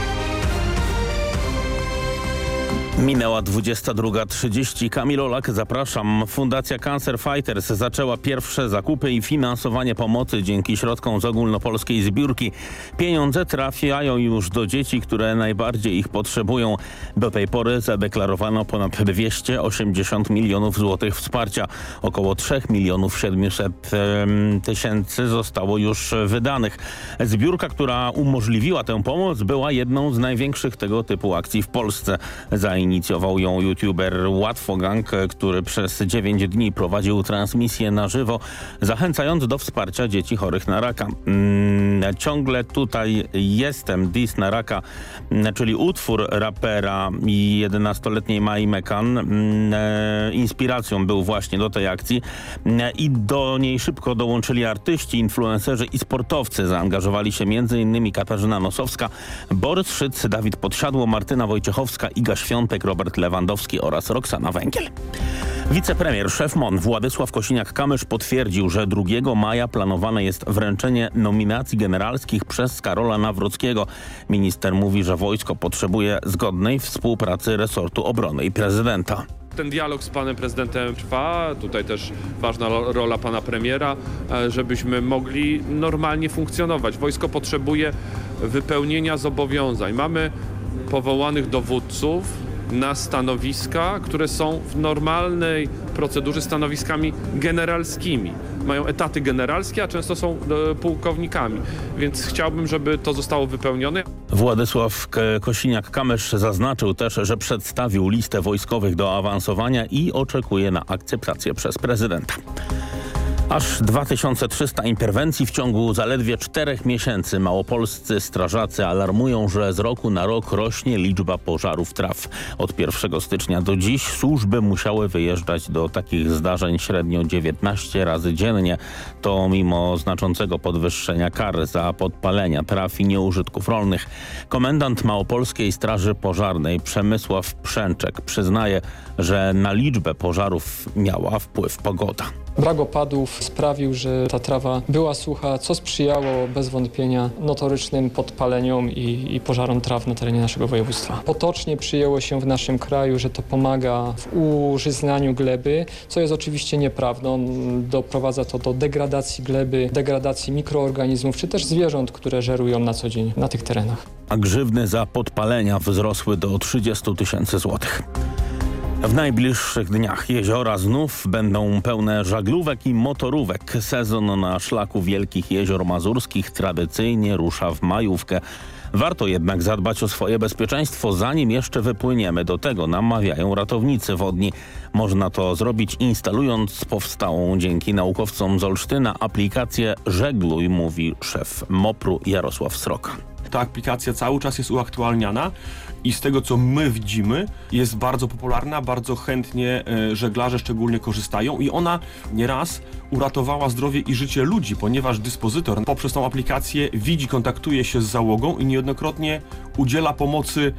Minęła 22.30. Kamil Olak, zapraszam. Fundacja Cancer Fighters zaczęła pierwsze zakupy i finansowanie pomocy dzięki środkom z ogólnopolskiej zbiórki. Pieniądze trafiają już do dzieci, które najbardziej ich potrzebują. Do tej pory zadeklarowano ponad 280 milionów złotych wsparcia. Około 3 milionów 700 tysięcy zostało już wydanych. Zbiórka, która umożliwiła tę pomoc, była jedną z największych tego typu akcji w Polsce. Zainicjował ją youtuber Łatwogang, który przez 9 dni prowadził transmisję na żywo, zachęcając do wsparcia dzieci chorych na raka. Mm, ciągle tutaj jestem, Dis na raka, mm, czyli utwór rapera i 11-letniej Mai Mekan. Mm, e, inspiracją był właśnie do tej akcji mm, i do niej szybko dołączyli artyści, influencerzy i sportowcy. Zaangażowali się m.in. Katarzyna Nosowska, Borys Szyc, Dawid Podsiadło, Martyna Wojciechowska, Iga Świątek, Robert Lewandowski oraz Roxana Węgiel. Wicepremier, szef MON Władysław Kosiniak-Kamysz potwierdził, że 2 maja planowane jest wręczenie nominacji generalskich przez Karola Nawrockiego. Minister mówi, że wojsko potrzebuje zgodnej współpracy resortu obrony i prezydenta. Ten dialog z panem prezydentem trwa, tutaj też ważna rola pana premiera, e, żebyśmy mogli normalnie funkcjonować. Wojsko potrzebuje wypełnienia zobowiązań. Mamy powołanych dowódców, na stanowiska, które są w normalnej procedurze stanowiskami generalskimi. Mają etaty generalskie, a często są e, pułkownikami, więc chciałbym, żeby to zostało wypełnione. Władysław Kosiniak-Kamysz zaznaczył też, że przedstawił listę wojskowych do awansowania i oczekuje na akceptację przez prezydenta. Aż 2300 interwencji w ciągu zaledwie czterech miesięcy. Małopolscy strażacy alarmują, że z roku na rok rośnie liczba pożarów traw. Od 1 stycznia do dziś służby musiały wyjeżdżać do takich zdarzeń średnio 19 razy dziennie. To mimo znaczącego podwyższenia kar za podpalenia traw i nieużytków rolnych. Komendant Małopolskiej Straży Pożarnej Przemysław Przęczek przyznaje, że na liczbę pożarów miała wpływ pogoda. Brak opadów sprawił, że ta trawa była sucha, co sprzyjało bez wątpienia notorycznym podpaleniom i, i, pożarom traw na terenie naszego województwa. Potocznie przyjęło się w naszym kraju, że to pomaga w użyznaniu gleby, co jest oczywiście nieprawdą. Doprowadza to do degradacji gleby, degradacji mikroorganizmów, czy też zwierząt, które żerują na co dzień na tych terenach. A grzywny za podpalenia wzrosły do 30 tysięcy złotych. W najbliższych dniach jeziora znów będą pełne żaglówek i motorówek. Sezon na szlaku Wielkich Jezior Mazurskich tradycyjnie rusza w majówkę. Warto jednak zadbać o swoje bezpieczeństwo, zanim jeszcze wypłyniemy. Do tego namawiają ratownicy wodni. Można to zrobić instalując powstałą dzięki naukowcom z Olsztyna aplikację Żegluj, mówi szef MOPR-u Jarosław Sroka. Ta aplikacja cały czas jest uaktualniana i z tego co my widzimy jest bardzo popularna, bardzo chętnie e, żeglarze szczególnie korzystają i ona nieraz uratowała zdrowie i życie ludzi, ponieważ dyspozytor poprzez tą aplikację widzi, kontaktuje się z załogą i niejednokrotnie udziela pomocy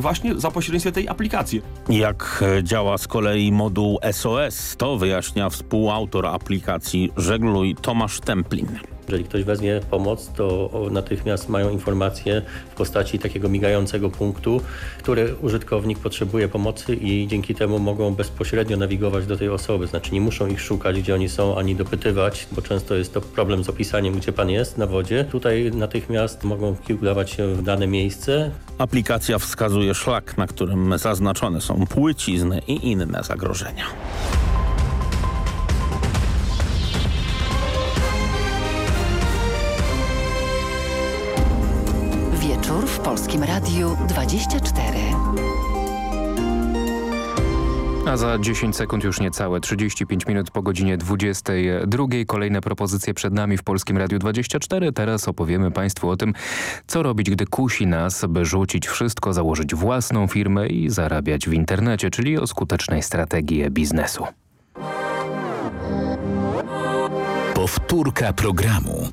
właśnie za pośrednictwem tej aplikacji. Jak e, działa z kolei moduł SOS, to wyjaśnia współautor aplikacji Żegluj Tomasz Templin. Jeżeli ktoś weźmie pomoc, to natychmiast mają informację w postaci takiego migającego punktu, który użytkownik potrzebuje pomocy i dzięki temu mogą bezpośrednio nawigować do tej osoby. Znaczy nie muszą ich szukać, gdzie oni są, ani dopytywać, bo często jest to problem z opisaniem, gdzie pan jest na wodzie. Tutaj natychmiast mogą kierować się w dane miejsce. Aplikacja wskazuje szlak, na którym zaznaczone są płycizny i inne zagrożenia. Wieczór w Polskim Radiu 24. A za 10 sekund już niecałe 35 minut po godzinie 22. Kolejne propozycje przed nami w Polskim Radiu 24. Teraz opowiemy Państwu o tym, co robić, gdy kusi nas, by rzucić wszystko, założyć własną firmę i zarabiać w internecie, czyli o skutecznej strategii biznesu. Powtórka programu.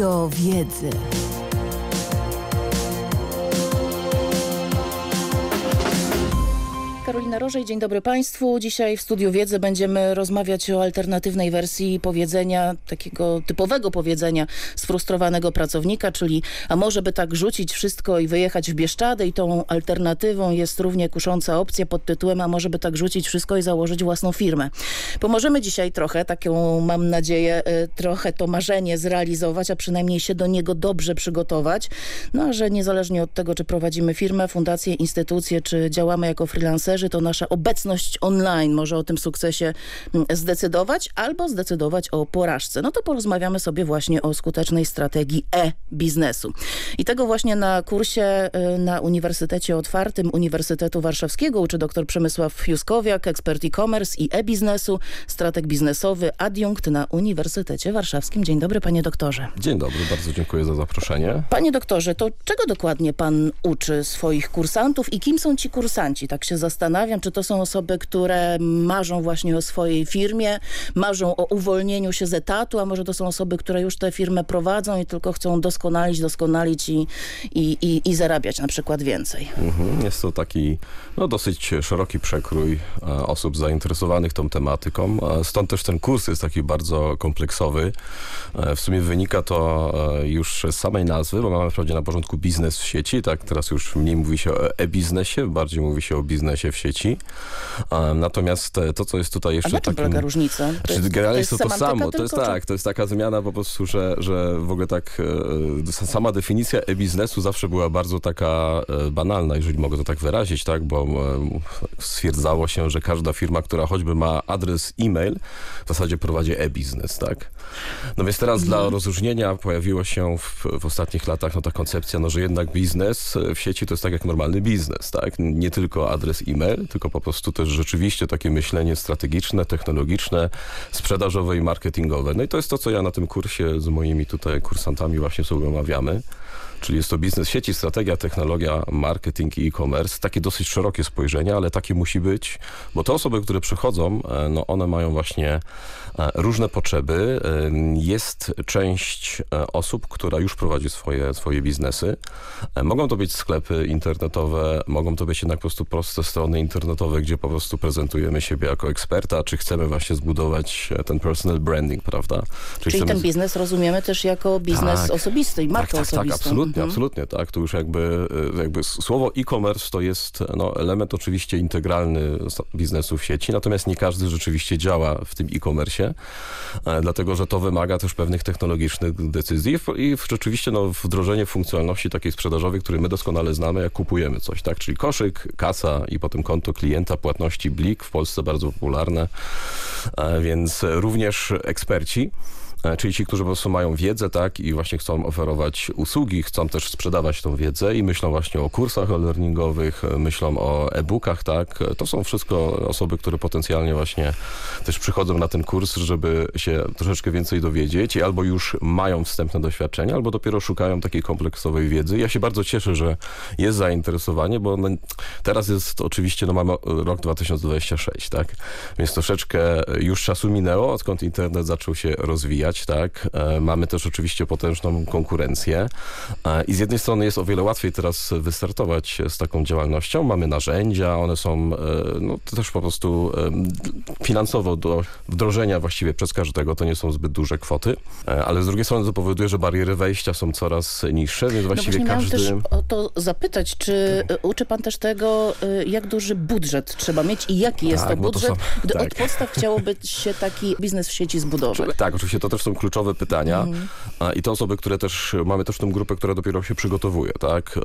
Studio Wiedzy. Karolina Rożej, dzień dobry Państwu. Dzisiaj w Studiu Wiedzy będziemy rozmawiać o alternatywnej wersji powiedzenia, takiego typowego powiedzenia sfrustrowanego pracownika, czyli a może by tak rzucić wszystko i wyjechać w Bieszczady i tą alternatywą jest równie kusząca opcja pod tytułem a może by tak rzucić wszystko i założyć własną firmę. Pomożemy dzisiaj trochę, taką mam nadzieję, y, trochę to marzenie zrealizować, a przynajmniej się do niego dobrze przygotować. No a że niezależnie od tego, czy prowadzimy firmę, fundację, instytucję, czy działamy jako freelancerzy, to nasza obecność online może o tym sukcesie mm, zdecydować albo zdecydować o porażce. No to porozmawiamy sobie właśnie o skutecznej strategii e-biznesu. I tego właśnie na kursie y, na Uniwersytecie Otwartym Uniwersytetu Warszawskiego uczy dr Przemysław Juskowiak, ekspert e-commerce i e-biznesu, strateg biznesowy, adiunkt na Uniwersytecie Warszawskim. Dzień dobry panie doktorze. Dzień dobry, bardzo dziękuję za zaproszenie. Panie doktorze, to czego dokładnie pan uczy swoich kursantów i kim są ci kursanci? Tak się zastanawiam, czy to są osoby, które marzą właśnie o swojej firmie, marzą o uwolnieniu się z etatu, a może to są osoby, które już tę firmę prowadzą i tylko chcą doskonalić, doskonalić i, i, i, i zarabiać na przykład więcej. Mhm, Jest to taki no, dosyć szeroki przekrój e, osób zainteresowanych tą tematyką. E, Stąd też ten kurs jest taki bardzo kompleksowy. E, W sumie wynika to już z samej nazwy, bo mamy wprawdzie na porządku biznes w sieci, tak teraz już mniej mówi się o e-biznesie, bardziej mówi się o biznesie w sieci. Natomiast e, to, co jest tutaj A jeszcze na czym takim... polega różnica? To Znaczy, jest- generalnie to jest to to samo. To jest tylko, czy- tak, to jest taka zmiana po prostu, że, że w ogóle tak e, sama definicja e-biznesu zawsze była bardzo taka e, banalna, jeżeli mogę to tak wyrazić, tak, bo stwierdzało się, że każda firma, która choćby ma adres e-mail, w zasadzie prowadzi e-biznes, tak. No więc teraz dla rozróżnienia pojawiło się w, w ostatnich latach no, ta koncepcja, no, że jednak biznes w sieci to jest tak jak normalny biznes, tak. Nie tylko adres e-mail, tylko po prostu też rzeczywiście takie myślenie strategiczne, technologiczne, sprzedażowe i marketingowe. No i to jest to, co ja na tym kursie z moimi tutaj kursantami właśnie sobie omawiamy. Czyli jest to biznes sieci, strategia, technologia, marketing i e-commerce. Takie dosyć szerokie spojrzenie, ale takie musi być, bo te osoby, które przychodzą, e, no one mają właśnie e, różne potrzeby. E, Jest część osób, która już prowadzi swoje, swoje biznesy. Mogą to być sklepy internetowe, mogą to być jednak po prostu proste strony internetowe, gdzie po prostu prezentujemy siebie jako eksperta, czy chcemy właśnie zbudować e, ten personal branding, prawda? Czyli chcemy ten biznes rozumiemy też jako biznes Tak. osobisty i markę tak, tak, osobistą. Tak, absolutnie, Mhm. absolutnie, tak. Tu już jakby, y, jakby słowo e-commerce to jest no, element oczywiście integralny biznesu w sieci, natomiast nie każdy rzeczywiście działa w tym e-commerce, e, dlatego że to wymaga też pewnych technologicznych decyzji i rzeczywiście no, wdrożenie funkcjonalności takiej sprzedażowej, której my doskonale znamy, jak kupujemy coś, tak, czyli koszyk, kasa i potem konto klienta, płatności Blik, w Polsce bardzo popularne, e, więc również eksperci Czyli ci, którzy po prostu mają wiedzę, tak, i właśnie chcą oferować usługi, chcą też sprzedawać tą wiedzę i myślą właśnie o kursach e-learningowych, e, myślą o e-bookach, tak. E, To są wszystko osoby, które potencjalnie właśnie też przychodzą na ten kurs, żeby się troszeczkę więcej dowiedzieć i albo już mają wstępne doświadczenia, albo dopiero szukają takiej kompleksowej wiedzy. Ja się bardzo cieszę, że jest zainteresowanie, bo no, teraz jest oczywiście, no mamy rok 2026, tak, więc troszeczkę już czasu minęło, odkąd internet zaczął się rozwijać. Rozwijać, tak? E, mamy też oczywiście potężną konkurencję e, i z jednej strony jest o wiele łatwiej teraz wystartować z taką działalnością. Mamy narzędzia, one są no, też po prostu finansowo do wdrożenia właściwie przez każdego, to nie są zbyt duże kwoty, ale z drugiej strony to powoduje, że bariery wejścia są coraz niższe, więc no właściwie no każdy... też o to zapytać, czy tak. uczy pan też tego, jak duży budżet trzeba mieć i jaki jest tak, to budżet, to są, gdy tak. od podstaw chciałoby się taki biznes w sieci zbudować? Tak, oczywiście to też są kluczowe pytania mhm. i te osoby, które też, mamy też tę grupę, która dopiero się przygotowuje, tak?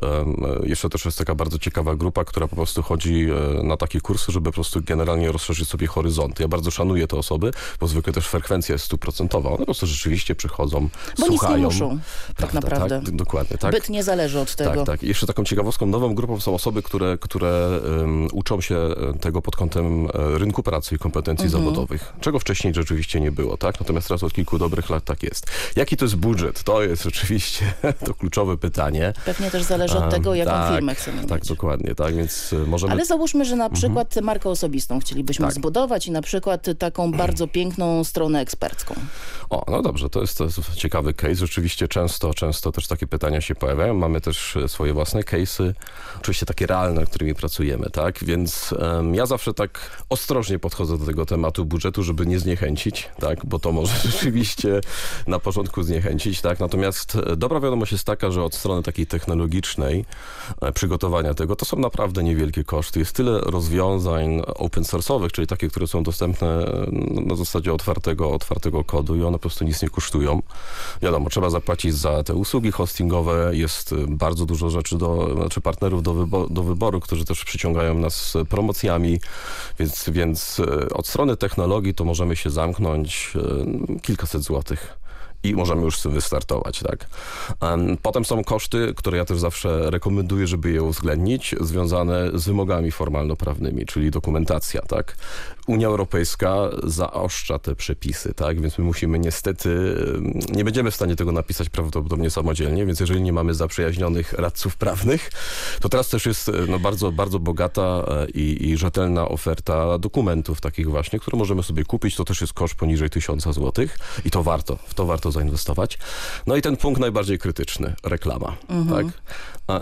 Jeszcze też jest taka bardzo ciekawa grupa, która po prostu chodzi e, na takie kursy, żeby po prostu generalnie rozszerzyć sobie horyzonty. Ja bardzo szanuję te osoby, bo zwykle też frekwencja jest stuprocentowa. One po prostu rzeczywiście przychodzą, bo słuchają. Nic nie muszą, tak prawda, naprawdę. Tak, dokładnie, tak. Byt nie zależy od tego. Tak, tak. I jeszcze taką ciekawostką, nową grupą są osoby, które, które um, uczą się tego pod kątem e, rynku pracy i kompetencji mhm. zawodowych, czego wcześniej rzeczywiście nie było, tak? Natomiast teraz od kilku dobrych lat tak jest. Jaki to jest budżet? To jest rzeczywiście [LAUGHS] to kluczowe pytanie. Pewnie też zależy od tego, jaką tak, firmę chcemy Tak, mieć. dokładnie, tak, więc e, możemy... Ale załóżmy, że na Mhm. przykład markę osobistą chcielibyśmy Tak. zbudować i na przykład taką [CLEARS THROAT] bardzo piękną stronę ekspercką. O, no dobrze, to jest, to jest ciekawy case. Rzeczywiście często, często też takie pytania się pojawiają. Mamy też e, swoje własne case'y, oczywiście takie realne, nad którymi pracujemy, tak? Więc um, ja zawsze tak ostrożnie podchodzę do tego tematu budżetu, żeby nie zniechęcić, tak? Bo to może [LAUGHS] rzeczywiście na początku zniechęcić, tak? Natomiast e, dobra wiadomość jest taka, że od strony takiej technologicznej e, przygotowania tego, to są naprawdę niewielkie koszty. Jest tyle rozwiązań open source'owych, czyli takie, które są dostępne e, na zasadzie otwartego, otwartego kodu i one po prostu nic nie kosztują. Wiadomo, trzeba zapłacić za te usługi hostingowe, jest bardzo dużo rzeczy do, znaczy partnerów do, wybo do wyboru, którzy też przyciągają nas promocjami, więc, więc od strony technologii to możemy się zamknąć kilkaset złotych i możemy już z tym wystartować, tak. Em, Potem są koszty, które ja też zawsze rekomenduję, żeby je uwzględnić, związane z wymogami formalno-prawnymi, czyli dokumentacja, tak. Unia Europejska zaoszcza te przepisy, tak, więc my musimy niestety, nie będziemy w stanie tego napisać prawdopodobnie samodzielnie, więc jeżeli nie mamy zaprzyjaźnionych radców prawnych, to teraz też jest e, no, bardzo, bardzo bogata e, i, i rzetelna oferta dokumentów takich właśnie, które możemy sobie kupić, to też jest koszt poniżej 1000 złotych i to warto, w to warto zainwestować. No i ten punkt najbardziej krytyczny, reklama, Mhm. tak?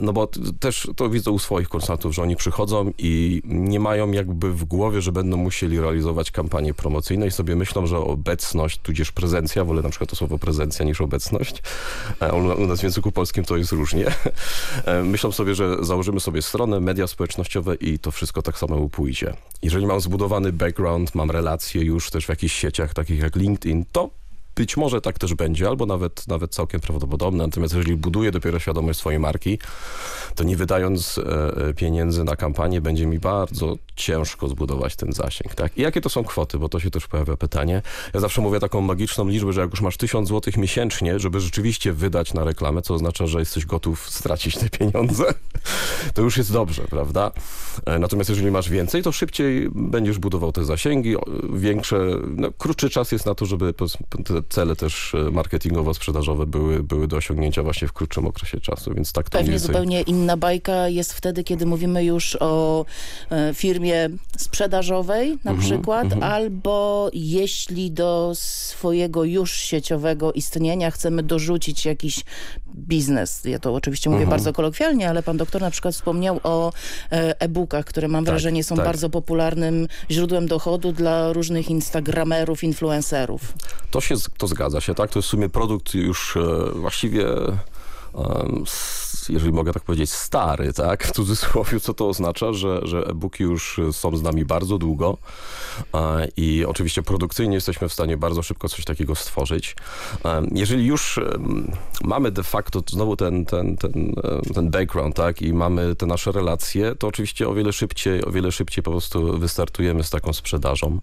No bo też to widzę u swoich kursantów, że oni przychodzą i nie mają jakby w głowie, że będą musieli realizować kampanie promocyjne i sobie myślą, że obecność, tudzież prezencja, wolę na przykład to słowo prezencja niż obecność, a u nas w języku polskim to jest różnie. [LAUGHS] E, Myślą sobie, że założymy sobie stronę, media społecznościowe i to wszystko tak samo pójdzie. Jeżeli mam zbudowany background, mam relacje już też w jakichś sieciach takich jak LinkedIn, to być może tak też będzie, albo nawet, nawet całkiem prawdopodobne. Natomiast jeżeli buduję dopiero świadomość swojej marki, to nie wydając e, e, pieniędzy na kampanię, będzie mi bardzo ciężko zbudować ten zasięg. Tak? I jakie to są kwoty? Bo to się też pojawia pytanie. Ja zawsze mówię taką magiczną liczbę, że jak już masz 1000 złotych miesięcznie, żeby rzeczywiście wydać na reklamę, co oznacza, że jesteś gotów stracić te pieniądze, [LAUGHS] to już jest dobrze, prawda? E, Natomiast jeżeli masz więcej, to szybciej będziesz budował te zasięgi, większe, no, krótszy czas jest na to, żeby te cele też e, marketingowo-sprzedażowe były, były do osiągnięcia właśnie w krótszym okresie czasu, więc tak to Pewnie więcej- zupełnie inna bajka jest wtedy, kiedy mówimy już o e, firmie sprzedażowej na Mhm, przykład, mhm. albo jeśli do swojego już sieciowego istnienia chcemy dorzucić jakiś biznes. Ja to oczywiście mówię Mhm. bardzo kolokwialnie, ale pan doktor na przykład wspomniał o e, e-bookach, które mam Tak, wrażenie są tak. bardzo popularnym źródłem dochodu dla różnych instagramerów, influencerów. To się, to zgadza się, tak? To jest w sumie produkt już e, właściwie, jeżeli mogę tak powiedzieć, stary, tak? W cudzysłowie, co to oznacza, że, że e-booki już są z nami bardzo długo e, i oczywiście produkcyjnie jesteśmy w stanie bardzo szybko coś takiego stworzyć. Em, Jeżeli już mamy de facto znowu ten, ten, ten, e, ten background, tak? I mamy te nasze relacje, to oczywiście o wiele szybciej, o wiele szybciej po prostu wystartujemy z taką sprzedażą.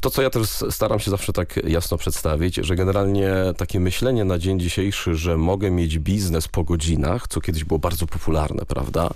To, co ja też staram się zawsze tak jasno przedstawić, że generalnie takie myślenie na dzień dzisiejszy, że mogę mieć biznes po godzinie godzinach, co kiedyś było bardzo popularne, prawda?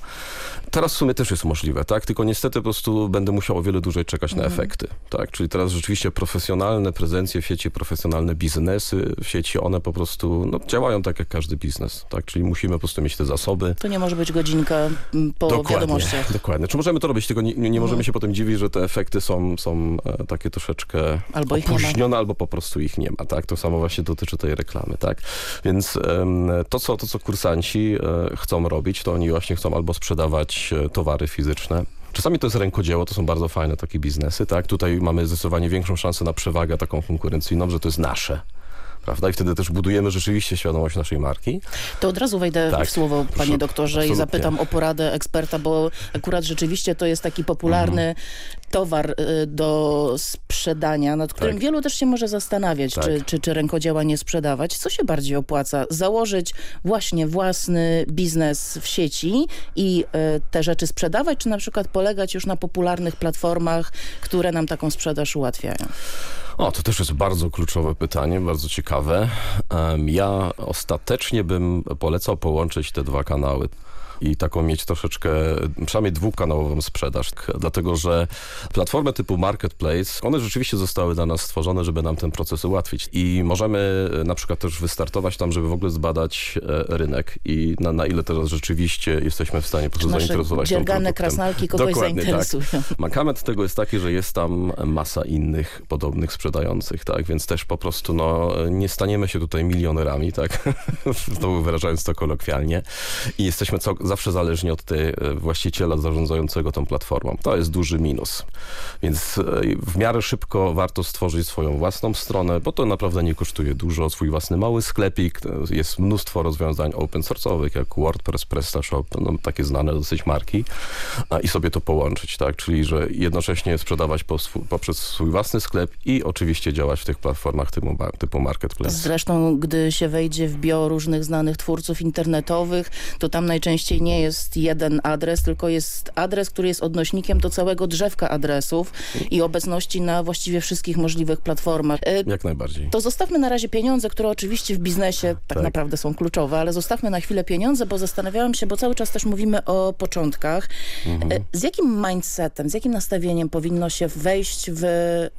Teraz w sumie też jest możliwe, tak? Tylko niestety po prostu będę musiał o wiele dłużej czekać na Mhm. efekty, tak? Czyli teraz rzeczywiście profesjonalne prezencje w sieci, profesjonalne biznesy w sieci, one po prostu no, działają tak jak każdy biznes, tak? Czyli musimy po prostu mieć te zasoby. To nie może być godzinka mm, po wiadomościach. Dokładnie. Czy możemy to robić, tylko nie, nie, nie możemy Mhm. się potem dziwić, że te efekty są, są e, takie troszeczkę Albo opóźnione, albo po prostu ich nie ma, tak? To samo właśnie dotyczy tej reklamy, tak? Więc em, to, co, to, co kursanci e, chcą robić, to oni właśnie chcą albo sprzedawać e, towary fizyczne, Czasami to jest rękodzieło, to są bardzo fajne takie biznesy, tak? Tutaj mamy zdecydowanie większą szansę na przewagę taką konkurencyjną, że to jest nasze. Prawda? I wtedy też budujemy rzeczywiście świadomość naszej marki. To od razu wejdę Tak, w słowo, proszę, panie doktorze, absolutnie. i zapytam o poradę eksperta, bo akurat rzeczywiście to jest taki popularny Mhm. Towar y, do sprzedania, nad którym Tak. wielu też się może zastanawiać, Tak. czy, czy, czy rękodzieła nie sprzedawać. Co się bardziej opłaca? Założyć właśnie własny biznes w sieci i y, te rzeczy sprzedawać, czy na przykład polegać już na popularnych platformach, które nam taką sprzedaż ułatwiają? O, to też jest bardzo kluczowe pytanie, bardzo ciekawe. Ja ostatecznie bym polecał połączyć te dwa kanały i taką mieć troszeczkę, przynajmniej dwukanałową sprzedaż, dlatego że platformy typu Marketplace, one rzeczywiście zostały dla nas stworzone, żeby nam ten proces ułatwić. I możemy e, na przykład też wystartować tam, żeby w ogóle zbadać e, rynek. I na, na ile teraz rzeczywiście jesteśmy w stanie po prostu zainteresować tym dziergane krasnalki kogoś Dokładnie, zainteresują. [LAUGHS] Tak. Mankament tego jest taki, że jest tam masa innych podobnych sprzedających, tak, więc też po prostu no, nie staniemy się tutaj milionerami, tak, [LAUGHS] znowu wyrażając to kolokwialnie. I jesteśmy zawsze zależni od tej właściciela zarządzającego tą platformą. To jest duży minus. Więc e, w miarę szybko warto stworzyć swoją własną stronę, bo to naprawdę nie kosztuje dużo, swój własny mały sklepik, e, jest mnóstwo rozwiązań open source'owych, jak WordPress, PrestaShop, no, takie znane dosyć marki i sobie to połączyć, tak, czyli że jednocześnie sprzedawać poprzez swój własny sklep i oczywiście działać w tych platformach typu, typu Marketplace. Zresztą, gdy się wejdzie w bio różnych znanych twórców internetowych, to tam najczęściej nie jest jeden adres, tylko jest adres, który jest odnośnikiem do całego drzewka adresów i obecności na właściwie wszystkich możliwych platformach. E, Jak najbardziej. To zostawmy na razie pieniądze, które oczywiście w biznesie tak, Tak. naprawdę są kluczowe, ale zostawmy na chwilę pieniądze, bo zastanawiałam się, bo cały czas też mówimy o początkach. Mhm. E, Z jakim mindsetem, z jakim nastawieniem powinno się wejść w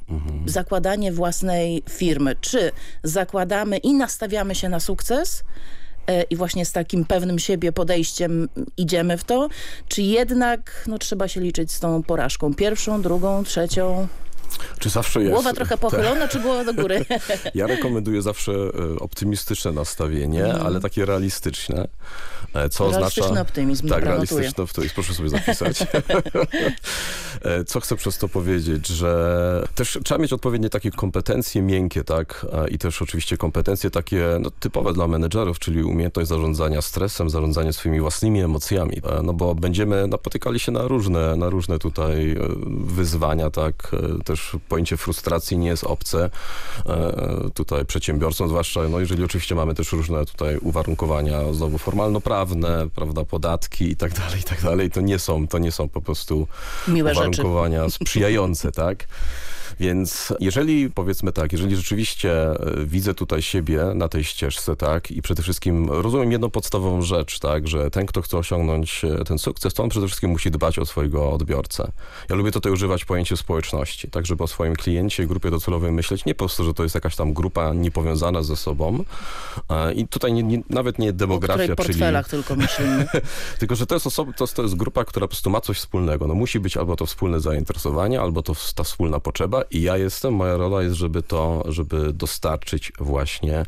Mhm. zakładanie własnej firmy? Czy zakładamy i nastawiamy się na sukces? E, I właśnie z takim pewnym siebie podejściem idziemy w to, czy jednak no, trzeba się liczyć z tą porażką? Pierwszą, drugą, trzecią? Czy zawsze jest... Głowa trochę pochylona, czy głowa do góry? [LAUGHS] Ja rekomenduję zawsze e, optymistyczne nastawienie, Mhm. ale takie realistyczne, e, co Realistyczny oznacza... optymizm, Tak, realistyczny optymizm, proszę sobie zapisać. [LAUGHS] E, co chcę przez to powiedzieć, że też trzeba mieć odpowiednie takie kompetencje miękkie, tak, i też oczywiście kompetencje takie no, typowe dla menedżerów, czyli umiejętność zarządzania stresem, zarządzania swoimi własnymi emocjami, no bo będziemy napotykali się na różne, na różne tutaj wyzwania, tak, e, też pojęcie frustracji nie jest obce e, tutaj przedsiębiorcom, zwłaszcza no jeżeli oczywiście mamy też różne tutaj uwarunkowania znowu formalno-prawne, prawda, podatki i tak dalej, i tak dalej, to nie są, to nie są po prostu Miłe rzeczy. uwarunkowania [LAUGHS] sprzyjające, tak? Więc jeżeli, powiedzmy tak, jeżeli rzeczywiście e, widzę tutaj siebie na tej ścieżce, tak, i przede wszystkim rozumiem jedną podstawową rzecz, tak, że ten, kto chce osiągnąć e, ten sukces, to on przede wszystkim musi dbać o swojego odbiorcę. Ja lubię tutaj używać pojęcia społeczności, tak, żeby o swoim kliencie, grupie docelowej myśleć nie po prostu, że to jest jakaś tam grupa niepowiązana ze sobą e, i tutaj nie, nie, nawet nie O demografia, której czyli... tylko myślimy. [LAUGHS] Tylko, że to jest, osoba, to, to jest grupa, która po prostu ma coś wspólnego. No musi być albo to wspólne zainteresowanie, albo to ta wspólna potrzeba i ja jestem, moja rola jest, żeby to, żeby dostarczyć właśnie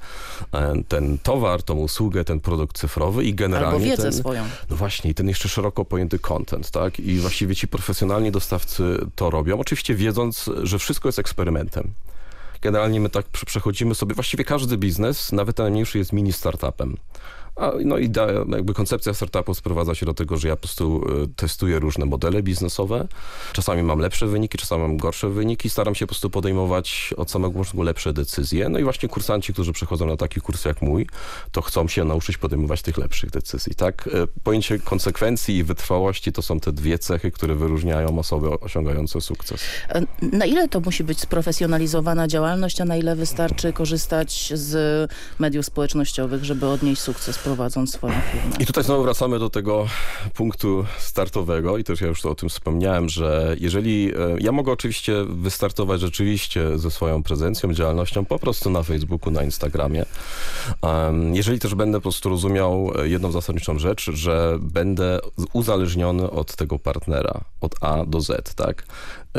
e, ten towar, tą usługę, ten produkt cyfrowy i generalnie Albo wiedzę ten, swoją. No właśnie, i ten jeszcze szeroko pojęty content, tak? I właściwie ci profesjonalni dostawcy to robią, oczywiście wiedząc, że wszystko jest eksperymentem. Generalnie my tak prze- przechodzimy sobie, właściwie każdy biznes, nawet najmniejszy jest mini startupem. A, no i da, jakby koncepcja startupu sprowadza się do tego, że ja po prostu y, testuję różne modele biznesowe. Czasami mam lepsze wyniki, czasami mam gorsze wyniki. Staram się po prostu podejmować od samego początku lepsze decyzje. No i właśnie kursanci, którzy przechodzą na taki kurs jak mój, to chcą się nauczyć podejmować tych lepszych decyzji, tak? Y, Pojęcie konsekwencji i wytrwałości to są te dwie cechy, które wyróżniają osoby osiągające sukces. E, Na ile to musi być sprofesjonalizowana działalność, a na ile wystarczy korzystać z mediów społecznościowych, żeby odnieść sukces prowadząc swoją firmę. I tutaj znowu wracamy do tego punktu startowego i też ja już o tym wspomniałem, że jeżeli, e, ja mogę oczywiście wystartować rzeczywiście ze swoją prezencją, działalnością po prostu na Facebooku, na Instagramie. Jeżeli też będę po prostu rozumiał e, jedną zasadniczą rzecz, że będę uzależniony od tego partnera, od A do Z, tak?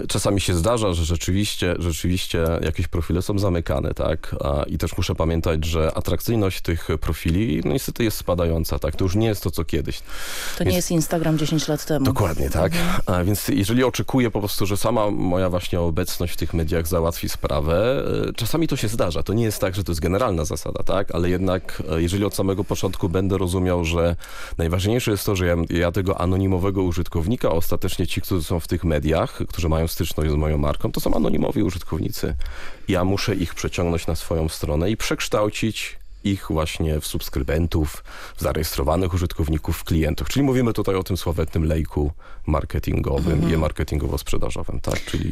Czasami się zdarza, że rzeczywiście, rzeczywiście jakieś profile są zamykane, tak? I też muszę pamiętać, że atrakcyjność tych profili no niestety jest spadająca, tak? To już nie jest to, co kiedyś. To Więc... nie jest Instagram 10 lat temu. Dokładnie, tak. Mhm. Więc jeżeli oczekuję po prostu, że sama moja właśnie obecność w tych mediach załatwi sprawę, e, czasami to się zdarza. To nie jest tak, że to jest generalna zasada, tak? Ale jednak e, jeżeli od samego początku będę rozumiał, że najważniejsze jest to, że ja, ja tego anonimowego użytkownika, ostatecznie ci, którzy są w tych mediach, którzy mają styczność z moją marką, to są anonimowi użytkownicy. Ja muszę ich przeciągnąć na swoją stronę i przekształcić ich właśnie w subskrybentów, w zarejestrowanych użytkowników, w klientów. Czyli mówimy tutaj o tym sławetnym lejku marketingowym mhm. i marketingowo-sprzedażowym, tak? Czyli...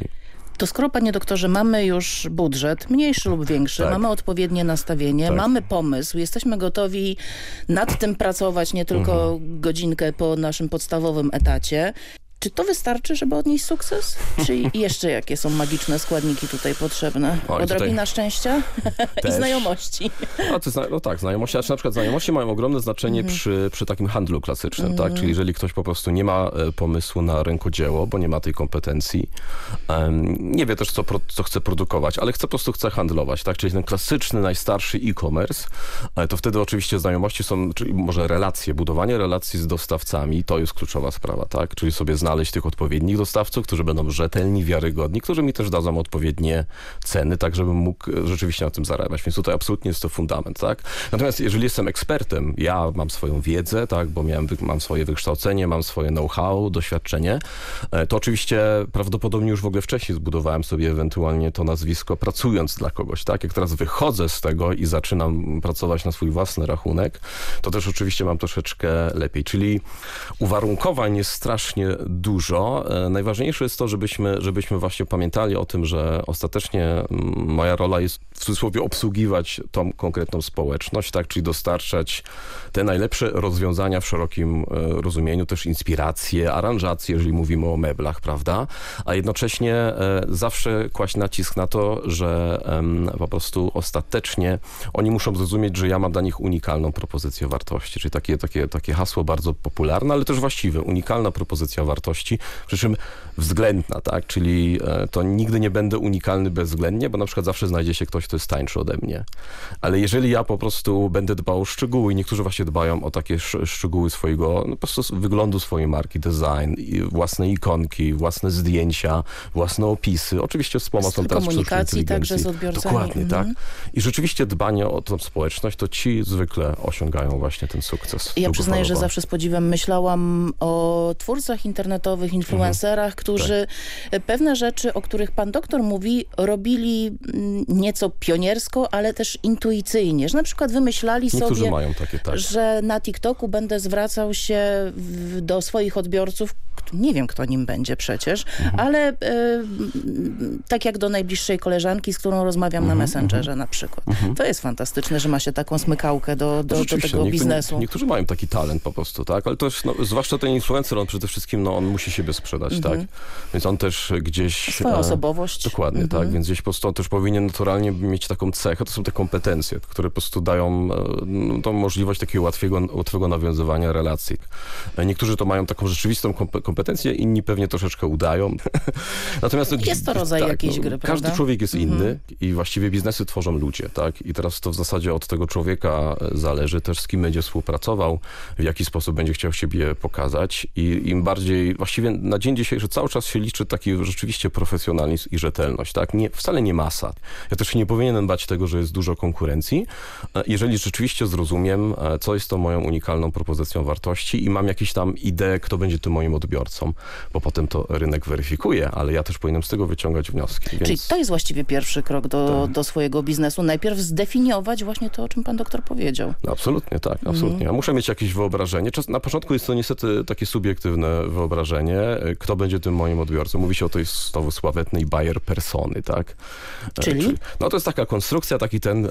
To skoro, panie doktorze, mamy już budżet, mniejszy lub większy, tak. mamy odpowiednie nastawienie, tak. mamy pomysł, jesteśmy gotowi nad tym pracować nie tylko mhm. godzinkę po naszym podstawowym etacie, czy to wystarczy, żeby odnieść sukces? Czy [LAUGHS] jeszcze jakie są magiczne składniki tutaj potrzebne? Oj, Odrobina tutaj... szczęścia [LAUGHS] i znajomości. No, to, no tak, znajomości, znaczy na przykład znajomości mają ogromne znaczenie mm. przy, przy takim handlu klasycznym, mm. tak? Czyli jeżeli ktoś po prostu nie ma e, pomysłu na rękodzieło, bo nie ma tej kompetencji, um, nie wie też, co, pro, co chce produkować, ale chce po prostu chce handlować, tak? Czyli ten klasyczny, najstarszy e-commerce, to wtedy oczywiście znajomości są, czyli może relacje, budowanie relacji z dostawcami, to jest kluczowa sprawa, tak? Czyli sobie znaleźć tych odpowiednich dostawców, którzy będą rzetelni, wiarygodni, którzy mi też dadzą odpowiednie ceny, tak żebym mógł rzeczywiście na tym zarabiać. Więc tutaj absolutnie jest to fundament, tak? Natomiast jeżeli jestem ekspertem, ja mam swoją wiedzę, tak, bo miałem, mam swoje wykształcenie, mam swoje know-how, doświadczenie, e, to oczywiście prawdopodobnie już w ogóle wcześniej zbudowałem sobie ewentualnie to nazwisko pracując dla kogoś, tak? Jak teraz wychodzę z tego i zaczynam pracować na swój własny rachunek, to też oczywiście mam troszeczkę lepiej. Czyli uwarunkowań jest strasznie dużo. E, najważniejsze jest to, żebyśmy, żebyśmy właśnie pamiętali o tym, że ostatecznie moja rola jest w cudzysłowie obsługiwać tą konkretną społeczność, tak, czyli dostarczać te najlepsze rozwiązania w szerokim e, rozumieniu, też inspiracje, aranżacje, jeżeli mówimy o meblach, prawda, a jednocześnie e, zawsze kłaść nacisk na to, że po prostu ostatecznie oni muszą zrozumieć, że ja mam dla nich unikalną propozycję wartości, czyli takie, takie, takie hasło bardzo popularne, ale też właściwe, unikalna propozycja wartości wartości, przy czym względna, tak? Czyli e, to nigdy nie będę unikalny bezwzględnie, bo na przykład zawsze znajdzie się ktoś, kto jest tańszy ode mnie. Ale jeżeli ja po prostu będę dbał o szczegóły i niektórzy właśnie dbają o takie szczegóły swojego, no po prostu wyglądu swojej marki, design, własne ikonki, własne zdjęcia, własne opisy, oczywiście z pomocą z komunikacji także z odbiorcami. Dokładnie, tak. mhm. tak. I rzeczywiście dbanie o tą społeczność, to ci zwykle osiągają właśnie ten sukces. Ja przyznaję, że zawsze z podziwem myślałam o twórcach internetowych, influencerach, mhm. którzy tak. pewne rzeczy, o których pan doktor mówi, robili mm, nieco pioniersko, ale też intuicyjnie. Że na przykład wymyślali Niektórzy sobie, takie, tak. że na TikToku będę zwracał się w, do swoich odbiorców, nie wiem kto nim będzie przecież, mhm. ale e, tak jak do najbliższej koleżanki, z którą rozmawiam mhm, na Messengerze mhm. na przykład. Mhm. To jest fantastyczne, że ma się taką smykałkę do, do, do tego biznesu. Niektórzy mają taki talent po prostu, tak? Ale też, no, zwłaszcza ten influencer, on przede wszystkim no, on musi siebie sprzedać, Mhm. tak? Więc on też gdzieś... Swoją e, osobowość. Dokładnie, tak? Więc gdzieś po prostu on też powinien naturalnie mieć taką cechę, to są te kompetencje, które po prostu dają e, no, tą możliwość takiego łatwego, łatwego nawiązywania relacji. Niektórzy to mają taką rzeczywistą kompetencję, inni pewnie troszeczkę udają. [LAUGHS] Natomiast no, jest to rodzaj tak, jakiejś gry, Każdy prawda? człowiek jest mhm. inny i właściwie biznesy tworzą ludzie, tak? I teraz to w zasadzie od tego człowieka zależy też, z kim będzie współpracował, w jaki sposób będzie chciał siebie pokazać i im bardziej, właściwie na dzień dzisiejszy cały czas się liczy taki rzeczywiście profesjonalizm i rzetelność, tak? Nie, wcale nie masa. Ja też nie powinienem bać tego, że jest dużo konkurencji, e, jeżeli rzeczywiście zrozumiem, e, co jest to moją unikalną propozycją wartości i mam jakieś tam ideę, kto będzie tym moim odbiorcą odbiorcom, bo potem to rynek weryfikuje, ale ja też powinienem z tego wyciągać wnioski. Więc... Czyli to jest właściwie pierwszy krok do, tak. do swojego biznesu. Najpierw zdefiniować właśnie to, o czym pan doktor powiedział. No, absolutnie, tak, absolutnie. Mhm. Ja muszę mieć jakieś wyobrażenie. Na początku jest to niestety takie subiektywne wyobrażenie, kto będzie tym moim odbiorcą. Mówi się o tej znowu sławetnej Bayer persony, tak? Czyli? No to jest taka konstrukcja, taki ten e,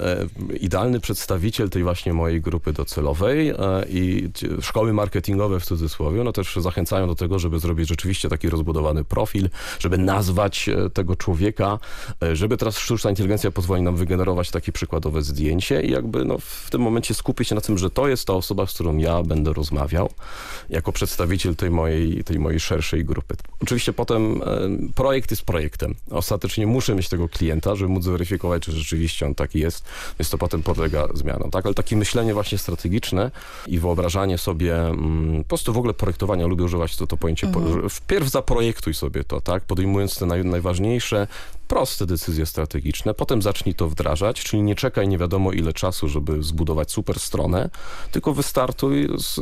idealny przedstawiciel tej właśnie mojej grupy docelowej e, i szkoły marketingowe w cudzysłowie, no też zachęcają do tego, żeby zrobić rzeczywiście taki rozbudowany profil, żeby nazwać e, tego człowieka, e, żeby teraz sztuczna inteligencja pozwoli nam wygenerować takie przykładowe zdjęcie i jakby no, w tym momencie skupić się na tym, że to jest ta osoba, z którą ja będę rozmawiał jako przedstawiciel tej mojej, tej mojej szerszej grupy. Oczywiście potem projekt jest projektem. Ostatecznie muszę mieć tego klienta, żeby móc zweryfikować, czy rzeczywiście on taki jest, więc to potem podlega zmianom. Tak? Ale takie myślenie właśnie strategiczne i wyobrażanie sobie, mm, po prostu w ogóle projektowania, lubię używać to, to pojęcie, mhm. wpierw zaprojektuj sobie to, tak? podejmując te naj, najważniejsze, proste decyzje strategiczne, potem zacznij to wdrażać, czyli nie czekaj nie wiadomo ile czasu, żeby zbudować super stronę, tylko wystartuj z,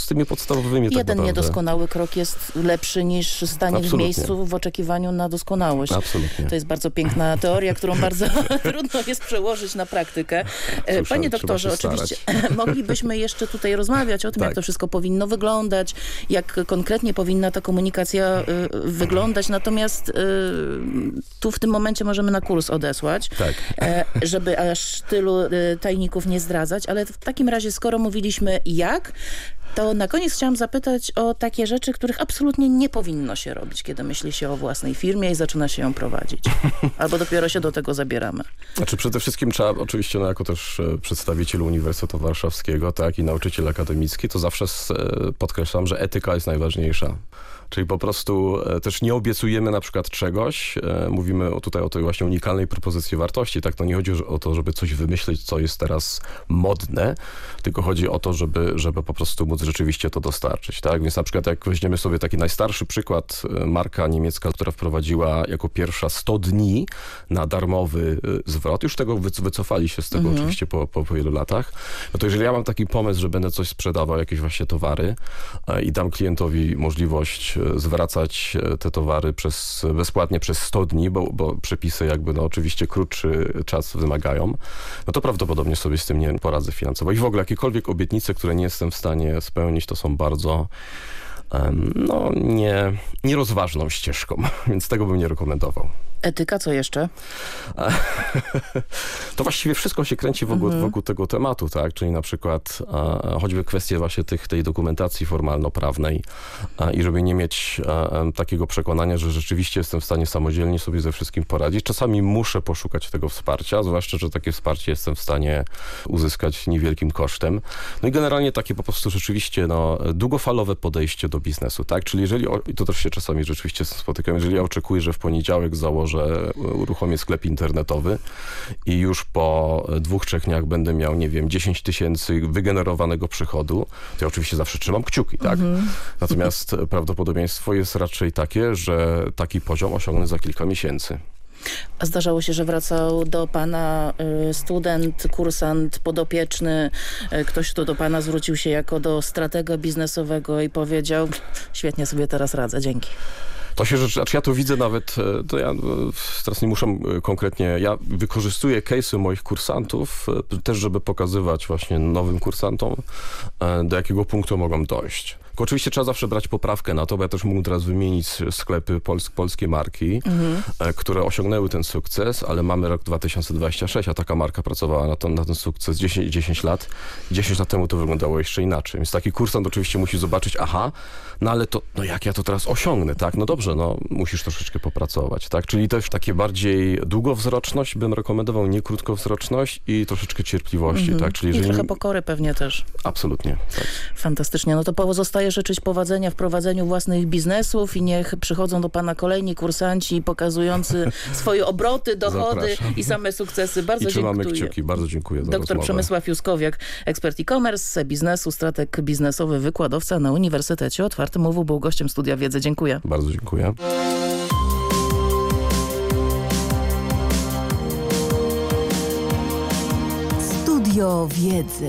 z tymi podstawowymi tak Jeden tak niedoskonały krok jest lepszy niż stanie Absolutnie. w miejscu w oczekiwaniu na doskonałość. Absolutnie. To jest bardzo piękna teoria, którą bardzo [LAUGHS] trudno jest przełożyć na praktykę. E, panie doktorze, oczywiście [LAUGHS] moglibyśmy jeszcze tutaj rozmawiać o tym, tak. jak to wszystko powinno wyglądać, jak konkretnie powinna ta komunikacja y, wyglądać, natomiast y, tu w tym momencie możemy na kurs odesłać, tak. E, żeby aż tylu y, tajników nie zdradzać, ale w takim razie, skoro mówiliśmy jak, to na koniec chciałam zapytać o takie rzeczy, których absolutnie nie powinno się robić, kiedy myśli się o własnej firmie i zaczyna się ją prowadzić. [LAUGHS] Albo dopiero się do tego zabieramy. Znaczy przede wszystkim trzeba, oczywiście no, jako też e, przedstawiciel Uniwersytetu Warszawskiego tak, i nauczyciel akademicki, to zawsze e, podkreślam, że etyka jest najważniejsza. Czyli po prostu e, też nie obiecujemy na przykład czegoś, e, mówimy tutaj o tej właśnie unikalnej propozycji wartości, tak? To nie chodzi o to, żeby coś wymyślić, co jest teraz modne, tylko chodzi o to, żeby, żeby po prostu móc rzeczywiście to dostarczyć, tak? Więc na przykład jak weźmiemy sobie taki najstarszy przykład, e, marka niemiecka, która wprowadziła jako pierwsza 100 dni na darmowy zwrot, już tego wycofali się z tego mhm. oczywiście po, po, po wielu latach, no to jeżeli ja mam taki pomysł, że będę coś sprzedawał, jakieś właśnie towary i dam klientowi możliwość zwracać e, te towary przez, bezpłatnie przez 100 dni, bo, bo przepisy jakby no oczywiście krótszy czas wymagają, no to prawdopodobnie sobie z tym nie poradzę finansowo. I w ogóle jakiekolwiek obietnice, które nie jestem w stanie spełnić, to są bardzo no, nie, nierozważną ścieżką, [LAUGHS] więc tego bym nie rekomendował. Etyka, co jeszcze? [LAUGHS] To właściwie wszystko się kręci wokół, mhm. wokół tego tematu, tak? Czyli na przykład choćby kwestie właśnie tych, tej dokumentacji formalno-prawnej i żeby nie mieć takiego przekonania, że rzeczywiście jestem w stanie samodzielnie sobie ze wszystkim poradzić. Czasami muszę poszukać tego wsparcia, zwłaszcza, że takie wsparcie jestem w stanie uzyskać niewielkim kosztem. No i generalnie takie po prostu rzeczywiście no, długofalowe podejście do biznesu, tak? Czyli jeżeli, to też się czasami rzeczywiście spotykam, jeżeli ja oczekuję, że w poniedziałek założę że uruchomię sklep internetowy i już po dwóch, trzech dniach będę miał, nie wiem, 10 tysięcy wygenerowanego przychodu, to ja oczywiście zawsze trzymam kciuki, tak? Mhm. Natomiast [LAUGHS] prawdopodobieństwo jest raczej takie, że taki poziom osiągnę za kilka miesięcy. A zdarzało się, że wracał do pana y, student, kursant, podopieczny, y, ktoś, kto do pana zwrócił się jako do stratega biznesowego i powiedział, świetnie sobie teraz radzę, dzięki. To się rzeczy, znaczy ja to widzę nawet, e, to ja e, teraz nie muszę e, konkretnie, ja wykorzystuję case'y moich kursantów też, żeby pokazywać właśnie nowym kursantom, do jakiego punktu mogą dojść. Tylko oczywiście trzeba zawsze brać poprawkę na to, bo ja też mógł teraz wymienić sklepy pols polskie marki, mhm. które osiągnęły ten sukces, ale mamy rok 2026, a taka marka pracowała na, to, na ten sukces 10, 10 lat. 10 lat temu to wyglądało jeszcze inaczej. Więc taki kursant oczywiście musi zobaczyć, aha, no ale to, no jak ja to teraz osiągnę, tak? No dobrze, no musisz troszeczkę popracować, tak? Czyli też takie bardziej długowzroczność bym rekomendował, nie krótkowzroczność i troszeczkę cierpliwości, -hmm. tak? Czyli jeżeli... I trochę pokory pewnie też. Absolutnie, tak. Fantastycznie. No to pozostaje życzyć powodzenia w prowadzeniu własnych biznesów i niech przychodzą do pana kolejni kursanci pokazujący [LAUGHS] swoje obroty, dochody Zapraszam. i same sukcesy. Bardzo I dziękuję. kciuki. Bardzo dziękuję za Doktor rozmowę. Przemysław Juskowiak, ekspert e-commerce, biznesu, strateg biznesowy, wykładowca na Uniwersytecie Otwartym Mowu był gościem Studia Wiedzy. Dziękuję. Bardzo dziękuję. Studio Wiedzy.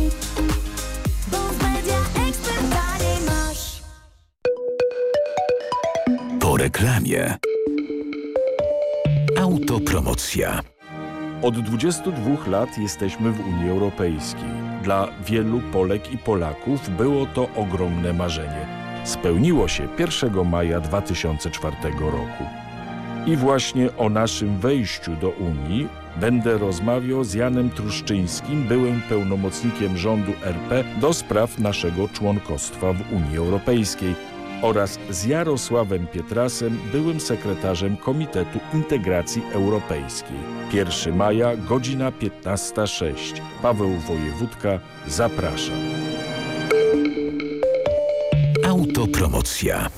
reklamie. Autopromocja. Od 22 lat jesteśmy w Unii Europejskiej. Dla wielu Polek i Polaków było to ogromne marzenie. Spełniło się 1 maja 2004 roku. I właśnie o naszym wejściu do Unii będę rozmawiał z Janem Truszczyńskim, byłym pełnomocnikiem rządu RP do spraw naszego członkostwa w Unii Europejskiej oraz z Jarosławem Pietrasem, byłym sekretarzem Komitetu Integracji Europejskiej. 1 maja, godzina 15.06. Paweł Wojewódka, zapraszam. Autopromocja.